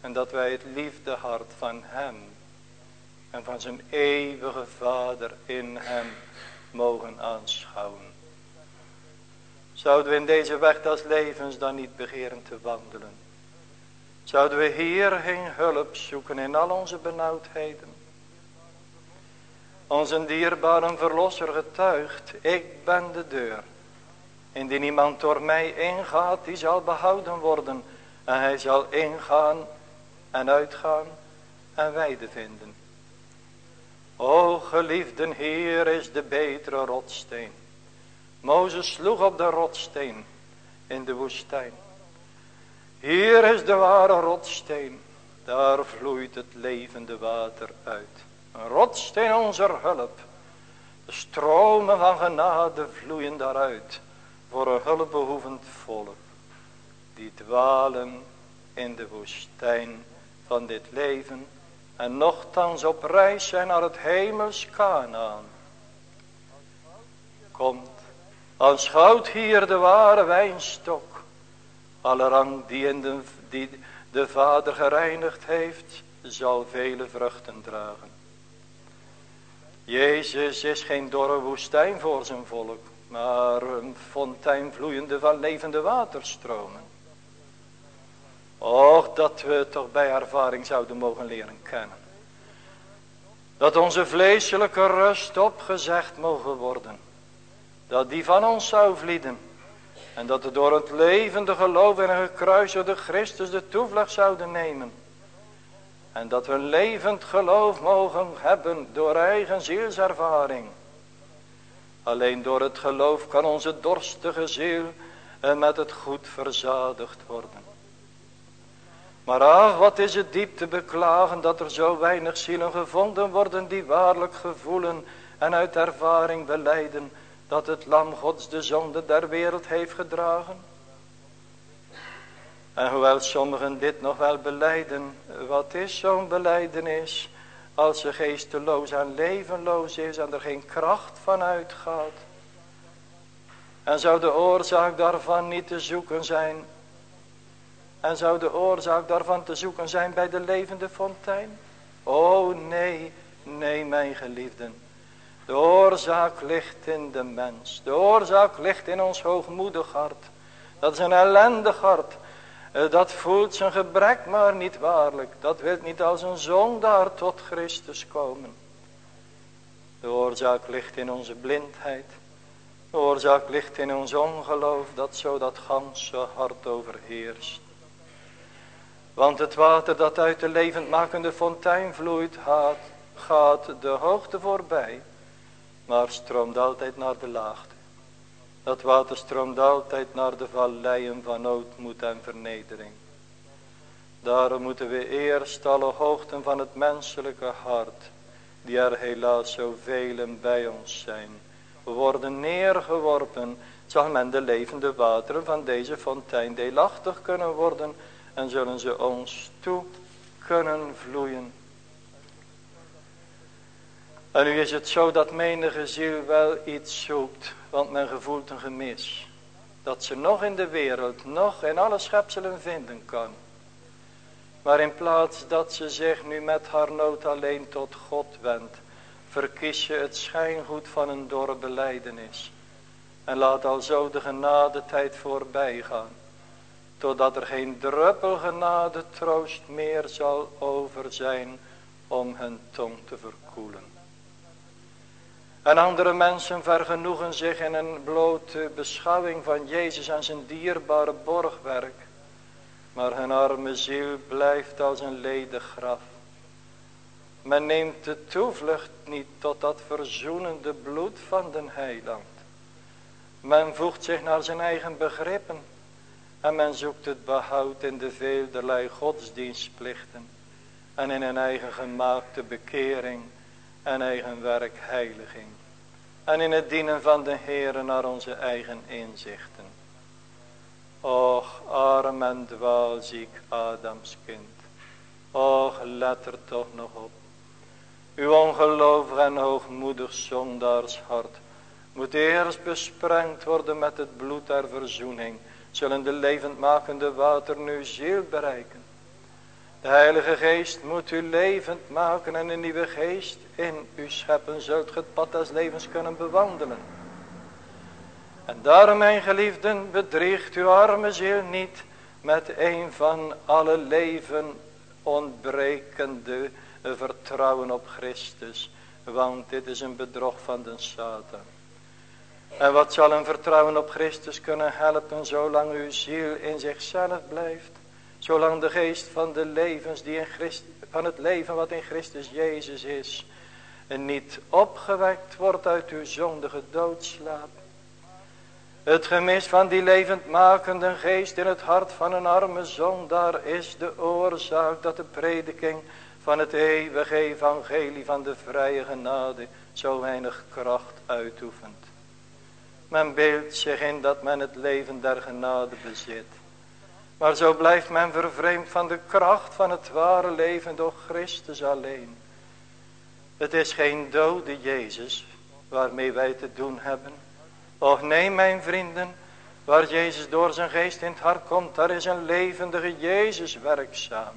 En dat wij het liefdehart van hem en van zijn eeuwige vader in hem mogen aanschouwen. Zouden we in deze weg des levens dan niet begeren te wandelen? Zouden we hierheen hulp zoeken in al onze benauwdheden? Onze dierbare verlosser getuigt, ik ben de deur. Indien iemand door mij ingaat, die zal behouden worden. En hij zal ingaan en uitgaan en weide vinden. O geliefden, hier is de betere rotsteen. Mozes sloeg op de rotsteen in de woestijn. Hier is de ware rotsteen. Daar vloeit het levende water uit. Een rotsteen onze hulp. De stromen van genade vloeien daaruit. Voor een hulpbehoevend volk. Die dwalen in de woestijn van dit leven. En nochtans op reis zijn naar het hemels Kanaan. Komt, aanschouwt hier de ware wijnstok. Alle rang in die de Vader gereinigd heeft, zal vele vruchten dragen. Jezus is geen dorre woestijn voor zijn volk, maar een fontein vloeiende van levende waterstromen. Och, dat we toch bij ervaring zouden mogen leren kennen. Dat onze vleeselijke rust opgezegd mogen worden. Dat die van ons zou vlieden. En dat we door het levende geloof een gekruisde Christus de toevlucht zouden nemen. En dat we levend geloof mogen hebben door eigen zielservaring. Alleen door het geloof kan onze dorstige ziel met het goed verzadigd worden. Maar ach, wat is het diep te beklagen dat er zo weinig zielen gevonden worden die waarlijk gevoelen en uit ervaring beleiden dat het lam gods de zonde der wereld heeft gedragen. En hoewel sommigen dit nog wel beleiden, wat is zo'n beleidenis als ze geesteloos en levenloos is en er geen kracht van uitgaat? En zou de oorzaak daarvan niet te zoeken zijn? En zou de oorzaak daarvan te zoeken zijn bij de levende fontein? Oh nee, nee mijn geliefden. De oorzaak ligt in de mens. De oorzaak ligt in ons hoogmoedig hart. Dat is een ellendig hart. Eh, dat voelt zijn gebrek maar niet waarlijk. Dat wil niet als een zondaar tot Christus komen. De oorzaak ligt in onze blindheid. De oorzaak ligt in ons ongeloof dat zo dat ganse hart overheerst. Want het water dat uit de levendmakende fontein vloeit gaat, gaat de hoogte voorbij. Maar stroomt altijd naar de laagte. Dat water stroomt altijd naar de valleien van noodmoed en vernedering. Daarom moeten we eerst alle hoogten van het menselijke hart, die er helaas zoveel bij ons zijn, worden neergeworpen, zal men de levende wateren van deze fontein deelachtig kunnen worden en zullen ze ons toe kunnen vloeien. En nu is het zo dat menige ziel wel iets zoekt, want men gevoelt een gemis. Dat ze nog in de wereld, nog in alle schepselen vinden kan. Maar in plaats dat ze zich nu met haar nood alleen tot God wendt, verkies je het schijngoed van een dorre beleidenis. En laat al zo de genadetijd voorbij gaan. Totdat er geen druppel genade troost meer zal over zijn om hun tong te verkoelen. En andere mensen vergenoegen zich in een blote beschouwing van Jezus en zijn dierbare borgwerk. Maar hun arme ziel blijft als een ledig graf. Men neemt de toevlucht niet tot dat verzoenende bloed van den heiland. Men voegt zich naar zijn eigen begrippen. En men zoekt het behoud in de veelderlei godsdienstplichten. En in een eigen gemaakte bekering en eigen werk heiliging. En in het dienen van de Heer naar onze eigen inzichten. Och, arm en dwaalziek Adams kind. Och, let er toch nog op. Uw ongelovig en hoogmoedig zondaarshart moet eerst besprengd worden met het bloed der verzoening. Zullen de levendmakende water nu ziel bereiken. De Heilige Geest moet u levend maken en een nieuwe geest in u scheppen. Zult het pad des levens kunnen bewandelen. En daarom mijn geliefden bedriegt uw arme ziel niet met een van alle leven ontbrekende vertrouwen op Christus. Want dit is een bedrog van de Satan. En wat zal een vertrouwen op Christus kunnen helpen zolang uw ziel in zichzelf blijft? Zolang de geest van de levens die in van het leven wat in Christus Jezus is. Niet opgewekt wordt uit uw zondige doodslaap. Het gemis van die levendmakende geest in het hart van een arme zondaar is de oorzaak dat de prediking van het eeuwige evangelie van de vrije genade zo weinig kracht uitoefent. Men beeldt zich in dat men het leven der genade bezit. Maar zo blijft men vervreemd van de kracht van het ware leven door Christus alleen. Het is geen dode Jezus waarmee wij te doen hebben. Och nee mijn vrienden, waar Jezus door zijn geest in het hart komt, daar is een levendige Jezus werkzaam.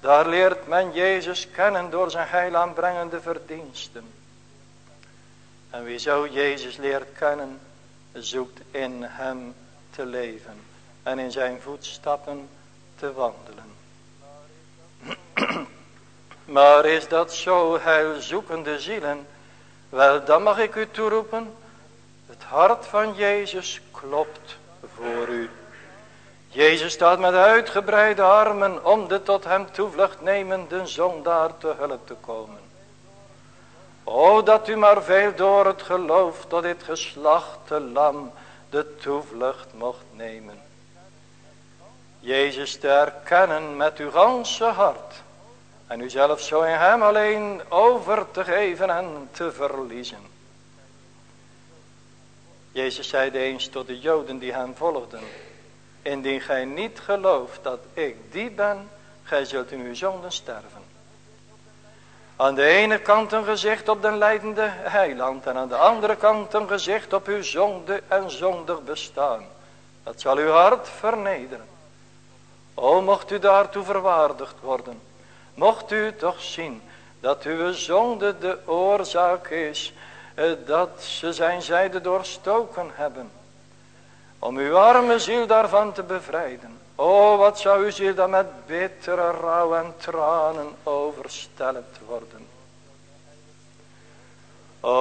Daar leert men Jezus kennen door zijn heil aanbrengende verdiensten. En wie zo Jezus leert kennen, zoekt in hem te leven en in zijn voetstappen te wandelen. maar is dat zo heilzoekende zielen? Wel, dan mag ik u toeroepen. Het hart van Jezus klopt voor u. Jezus staat met uitgebreide armen om de tot hem toevlucht nemende zondaar te hulp te komen. O, dat u maar veel door het geloof tot dit geslachte lam de toevlucht mocht nemen. Jezus te erkennen met uw ganse hart. En uzelf zo in hem alleen over te geven en te verliezen. Jezus zeide eens tot de Joden die hem volgden. Indien gij niet gelooft dat ik die ben, gij zult in uw zonden sterven. Aan de ene kant een gezicht op den leidende heiland en aan de andere kant een gezicht op uw zonde en zondig bestaan. Dat zal uw hart vernederen. O mocht u daartoe verwaardigd worden. Mocht u toch zien dat uw zonde de oorzaak is eh, dat ze zijn zijde doorstoken hebben. Om uw arme ziel daarvan te bevrijden. O, wat zou uw ziel dan met bittere rouw en tranen overstelpt worden.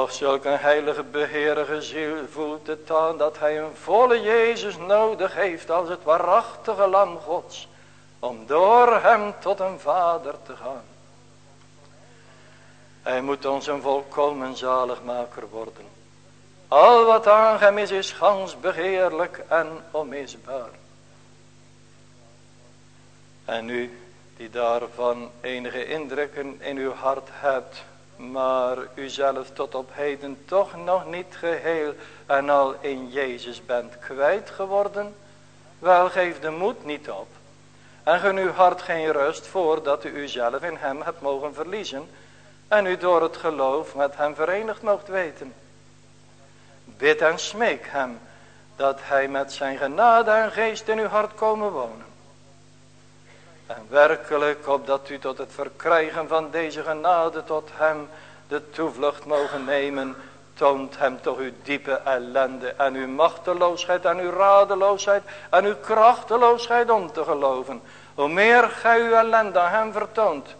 Zulke een heilige beheerige ziel voelt het dan dat hij een volle Jezus nodig heeft als het waarachtige lam gods. Om door hem tot een vader te gaan. Hij moet ons een volkomen zaligmaker worden. Al wat aan hem is, is gans begeerlijk en onmisbaar. En u die daarvan enige indrukken in uw hart hebt, maar u zelf tot op heden toch nog niet geheel en al in Jezus bent kwijt geworden, wel geef de moed niet op. En gun uw hart geen rust voordat u uzelf in hem hebt mogen verliezen en u door het geloof met hem verenigd moogt weten. Bid en smeek hem dat hij met zijn genade en geest in uw hart komen wonen. En werkelijk opdat u tot het verkrijgen van deze genade tot hem de toevlucht mogen nemen, toont hem toch uw diepe ellende en uw machteloosheid en uw radeloosheid en uw krachteloosheid om te geloven. Hoe meer gij uw ellende aan hem vertoont,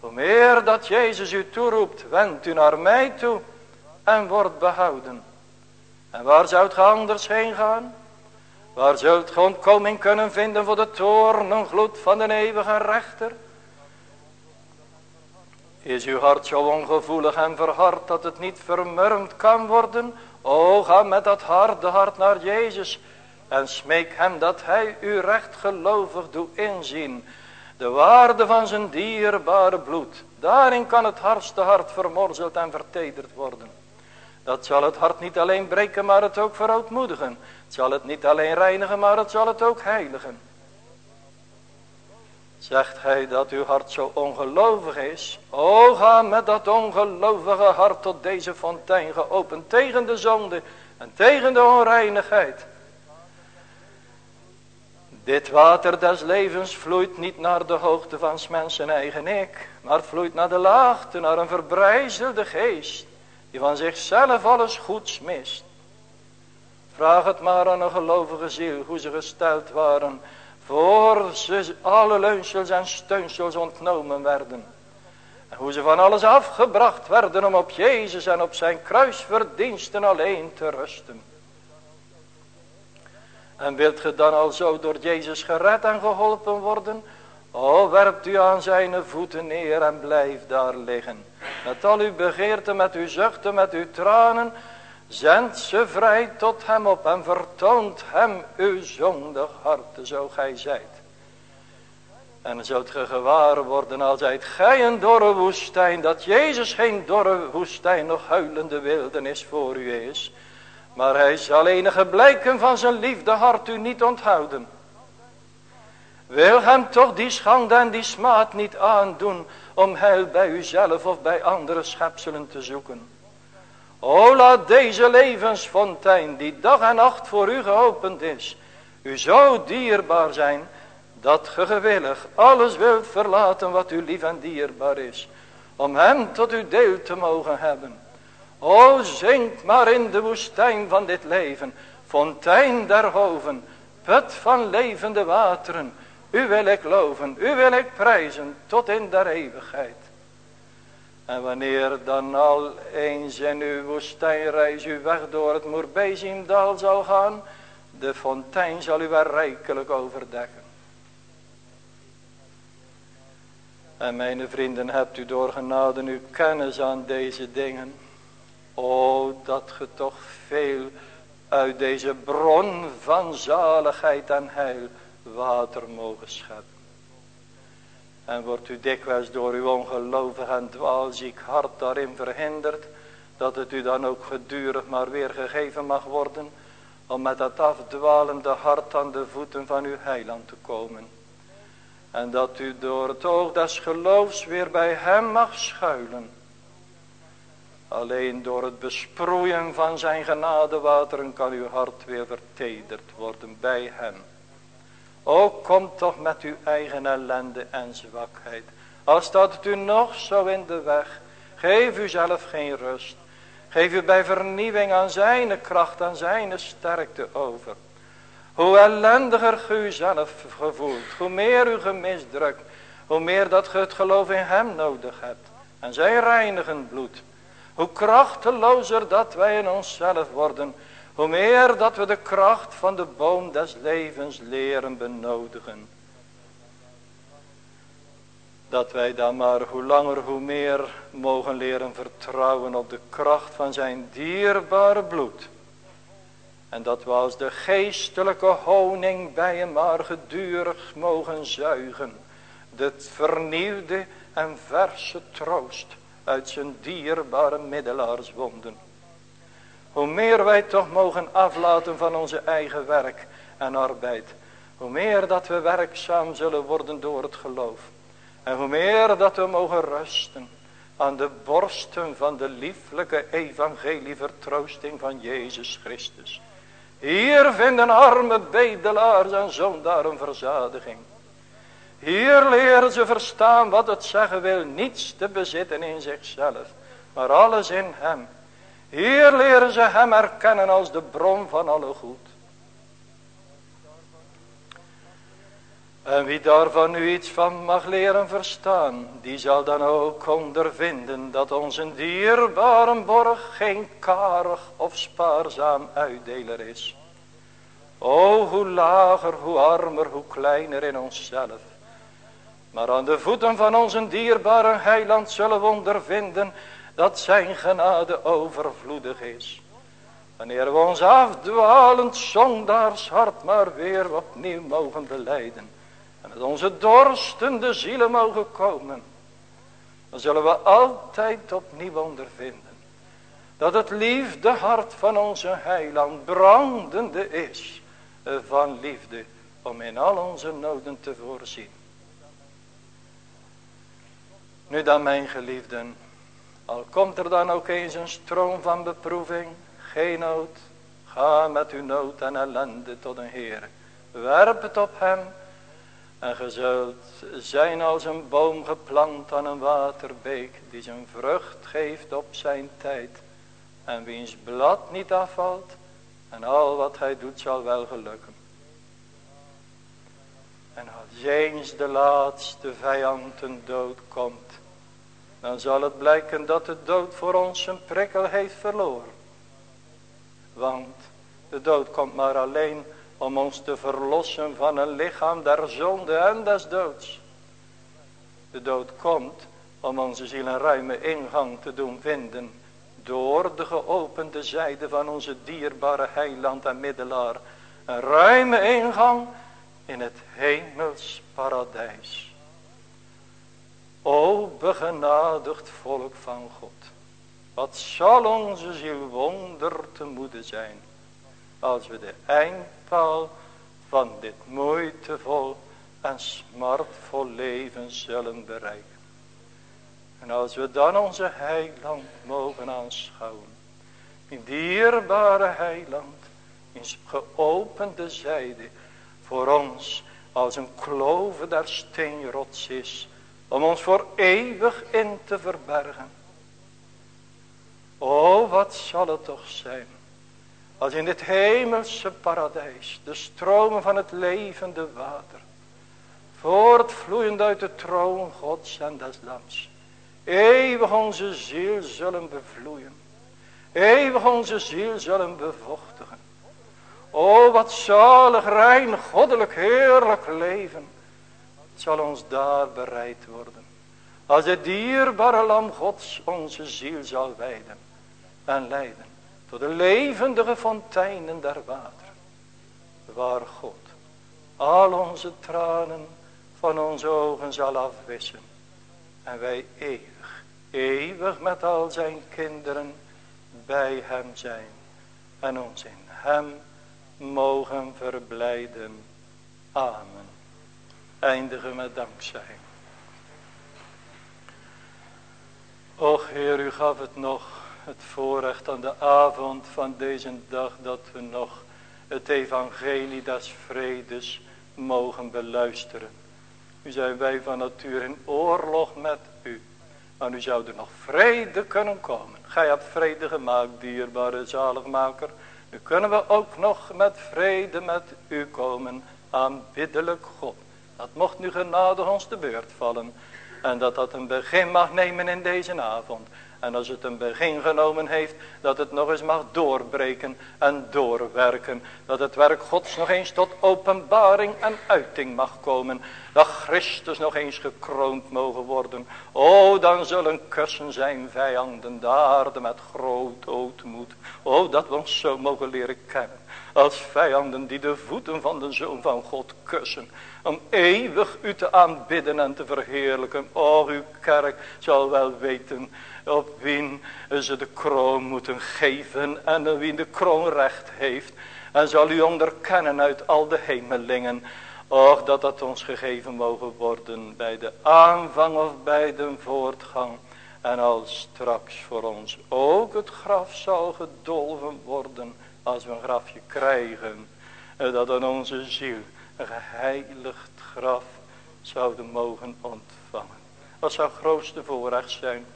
hoe meer dat Jezus u toeroept, wendt u naar mij toe en wordt behouden. En waar zou ge anders heen gaan? Waar zult ge ontkoming kunnen vinden voor de toornengloed van de eeuwige rechter? Is uw hart zo ongevoelig en verhard dat het niet vermurmd kan worden? O, ga met dat harde hart naar Jezus en smeek hem dat hij u recht gelovig doet inzien. De waarde van zijn dierbare bloed. Daarin kan het hardste hart vermorzeld en vertederd worden. Dat zal het hart niet alleen breken, maar het ook verootmoedigen. Het zal het niet alleen reinigen, maar het zal het ook heiligen. Zegt hij dat uw hart zo ongelovig is? O, ga met dat ongelovige hart tot deze fontein geopend tegen de zonde en tegen de onreinigheid. Dit water des levens vloeit niet naar de hoogte van mensen eigen ik, maar vloeit naar de laagte, naar een verbrijzelde geest, die van zichzelf alles goeds mist. Vraag het maar aan een gelovige ziel, hoe ze gesteld waren, voor ze alle leunsels en steunsels ontnomen werden. En hoe ze van alles afgebracht werden om op Jezus en op zijn kruisverdiensten alleen te rusten. En wilt ge dan al zo door Jezus gered en geholpen worden? O, werpt u aan zijn voeten neer en blijf daar liggen. Met al uw begeerten, met uw zuchten, met uw tranen. Zend ze vrij tot hem op en vertoont hem uw zondig hart, zo gij zijt. En zult ge gewaar worden als zijt gij een dorre woestijn, dat Jezus geen dorre woestijn, nog huilende wildernis voor u is. Maar hij zal enige blijken van zijn liefde hart u niet onthouden. Wil hem toch die schande en die smaad niet aandoen om heil bij uzelf of bij andere schepselen te zoeken. O laat deze levensfontein die dag en nacht voor u geopend is, u zo dierbaar zijn dat ge gewillig alles wilt verlaten wat u lief en dierbaar is, om hem tot uw deel te mogen hebben. O zingt maar in de woestijn van dit leven, fontein der hoven, put van levende wateren. U wil ik loven, u wil ik prijzen, tot in der eeuwigheid. En wanneer dan al eens in uw woestijnreis u weg door het Moerbezimdal zal gaan, de fontein zal u weer rijkelijk overdekken. En mijn vrienden, hebt u door genade uw kennis aan deze dingen. O, dat ge toch veel uit deze bron van zaligheid en heil water mogen scheppen. En wordt u dikwijls door uw ongelovig en dwaalziek hart daarin verhinderd. Dat het u dan ook gedurig maar weer gegeven mag worden. Om met dat afdwalende hart aan de voeten van uw heiland te komen. En dat u door het oog des geloofs weer bij hem mag schuilen. Alleen door het besproeien van zijn genadewateren kan uw hart weer vertederd worden bij hem. Ook kom toch met uw eigen ellende en zwakheid. Als staat het u nog zo in de weg. Geef u zelf geen rust. Geef u bij vernieuwing aan zijn kracht, aan zijn sterkte over. Hoe ellendiger u zelf gevoelt, hoe meer u gemisdrukt, hoe meer dat ge het geloof in hem nodig hebt. En zijn reinigend bloed. Hoe krachtelozer dat wij in onszelf worden, hoe meer dat we de kracht van de boom des levens leren benodigen. Dat wij dan maar hoe langer hoe meer mogen leren vertrouwen op de kracht van zijn dierbare bloed. En dat we als de geestelijke honing bij hem maar gedurig mogen zuigen. De vernieuwde en verse troost uit zijn dierbare middelaarswonden. Hoe meer wij toch mogen aflaten van onze eigen werk en arbeid. Hoe meer dat we werkzaam zullen worden door het geloof. En hoe meer dat we mogen rusten aan de borsten van de lieflijke evangelievertroosting van Jezus Christus. Hier vinden arme bedelaars en zondaren verzadiging. Hier leren ze verstaan wat het zeggen wil niets te bezitten in zichzelf, maar alles in hem. Hier leren ze hem erkennen als de bron van alle goed. En wie daarvan nu iets van mag leren verstaan, die zal dan ook ondervinden dat onze dierbare borg geen karig of spaarzaam uitdeler is. O, hoe lager, hoe armer, hoe kleiner in onszelf. Maar aan de voeten van onze dierbare heiland zullen we ondervinden dat zijn genade overvloedig is. Wanneer we ons afdwalend zondaarshart maar weer opnieuw mogen beleiden. En met onze dorstende zielen mogen komen. Dan zullen we altijd opnieuw ondervinden. Dat het liefde hart van onze heiland brandende is. Eh, van liefde om in al onze noden te voorzien. Nu dan mijn geliefden. Al komt er dan ook eens een stroom van beproeving. Geen nood. Ga met uw nood en ellende tot een Heer. Werp het op hem en ge zult zijn als een boom geplant aan een waterbeek die zijn vrucht geeft op zijn tijd. En wiens blad niet afvalt en al wat hij doet zal wel gelukken. En als eens de laatste vijand een dood komt, dan zal het blijken dat de dood voor ons een prikkel heeft verloren. Want de dood komt maar alleen om ons te verlossen van een lichaam der zonde en des doods. De dood komt om onze ziel een ruime ingang te doen vinden door de geopende zijde van onze dierbare heiland en middelaar. Een ruime ingang in het hemels paradijs. O begenadigd volk van God. Wat zal onze ziel wonder te moede zijn. Als we de eindpaal van dit moeitevol en smartvol leven zullen bereiken. En als we dan onze heiland mogen aanschouwen. In dierbare heiland. In geopende zijde. Voor ons als een klove der steenrots is. Om ons voor eeuwig in te verbergen. O wat zal het toch zijn. Als in dit hemelse paradijs. De stromen van het levende water. Voortvloeiend uit de troon gods en des lams. Eeuwig onze ziel zullen bevloeien. Eeuwig onze ziel zullen bevochtigen. O wat zalig, rein, goddelijk, heerlijk leven. Zal ons daar bereid worden. Als het dierbare lam gods onze ziel zal wijden. En leiden. Tot de levendige fonteinen der water. Waar God al onze tranen van onze ogen zal afwissen. En wij eeuwig, eeuwig met al zijn kinderen bij hem zijn. En ons in hem mogen verblijden. Amen. Eindigen met dankzij. Och Heer, u gaf het nog het voorrecht aan de avond van deze dag dat we nog het evangelie des vredes mogen beluisteren. Nu zijn wij van nature in oorlog met u. Maar nu zou er nog vrede kunnen komen. Gij hebt vrede gemaakt, dierbare zaligmaker. Nu kunnen we ook nog met vrede met u komen. Aanbiddelijk God. Dat mocht nu genadig ons de beurt vallen. En dat dat een begin mag nemen in deze avond. En als het een begin genomen heeft, dat het nog eens mag doorbreken en doorwerken. Dat het werk Gods nog eens tot openbaring en uiting mag komen. Dat Christus nog eens gekroond mogen worden. O, dan zullen kussen zijn vijanden de aarde met groot ootmoed. O, dat we ons zo mogen leren kennen. Als vijanden die de voeten van de Zoon van God kussen. Om eeuwig u te aanbidden en te verheerlijken. O, uw kerk zal wel weten op wie ze de kroon moeten geven en wie de kroon recht heeft. En zal u onderkennen uit al de hemelingen. Och, dat dat ons gegeven mogen worden bij de aanvang of bij de voortgang. En als straks voor ons ook het graf zal gedolven worden als we een grafje krijgen. Dat dan onze ziel een geheiligd graf zouden mogen ontvangen. Dat zou grootste voorrecht zijn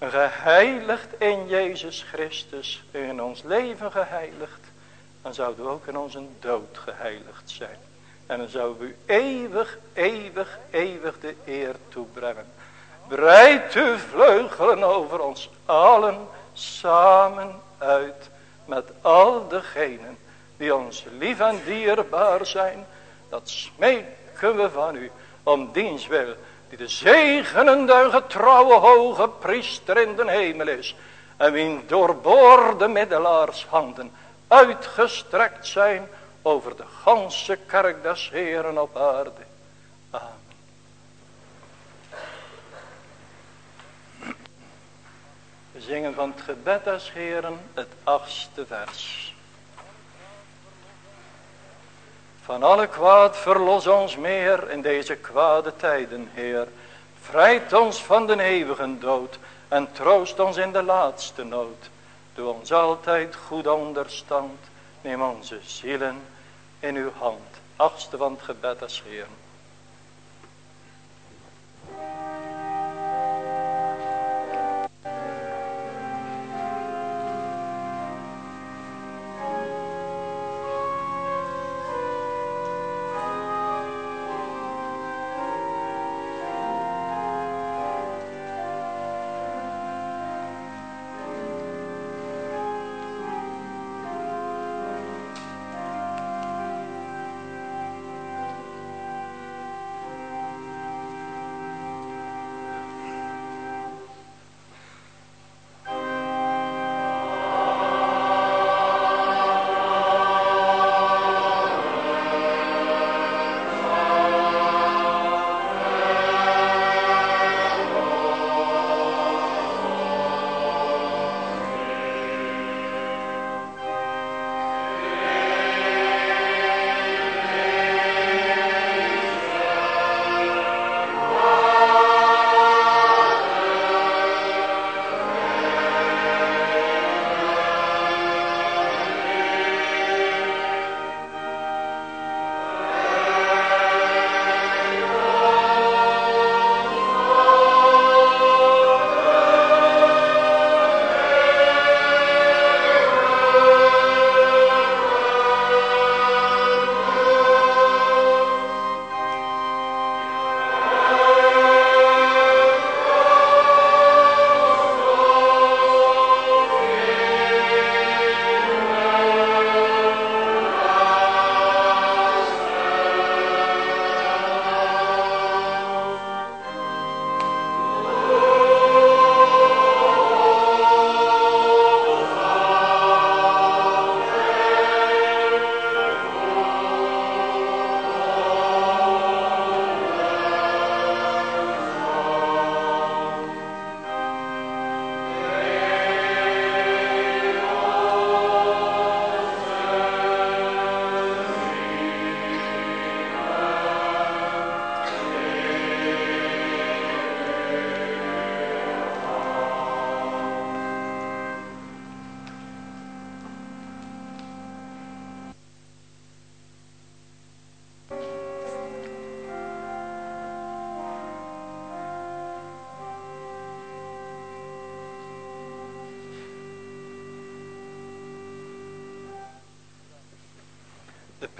geheiligd in Jezus Christus, in ons leven geheiligd, dan zouden we ook in onze dood geheiligd zijn. En dan zouden we u eeuwig, eeuwig, eeuwig de eer toebrengen. Breid uw vleugelen over ons allen samen uit met al degenen die ons lief en dierbaar zijn. Dat smeken we van u om diens wil die de zegenende getrouwe hoge priester in den hemel is. En wie doorboorde middelaars handen uitgestrekt zijn over de ganse kerk des Heren op aarde. Amen. We zingen van het gebed des Heren het achtste vers. Van alle kwaad verlos ons meer in deze kwade tijden, Heer. Vrijt ons van de eeuwige dood en troost ons in de laatste nood. Doe ons altijd goed onderstand. Neem onze zielen in uw hand. Achtste van het gebed als Heer.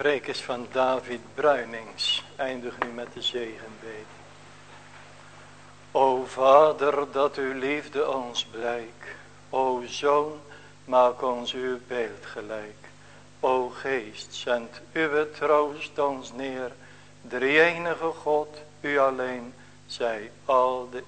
Preek is van David Bruinings. Eindig nu met de zegenbeet. O Vader, dat uw liefde ons blijk. O Zoon, maak ons uw beeld gelijk. O Geest, zend uw troost ons neer. De enige God, u alleen, zij al de.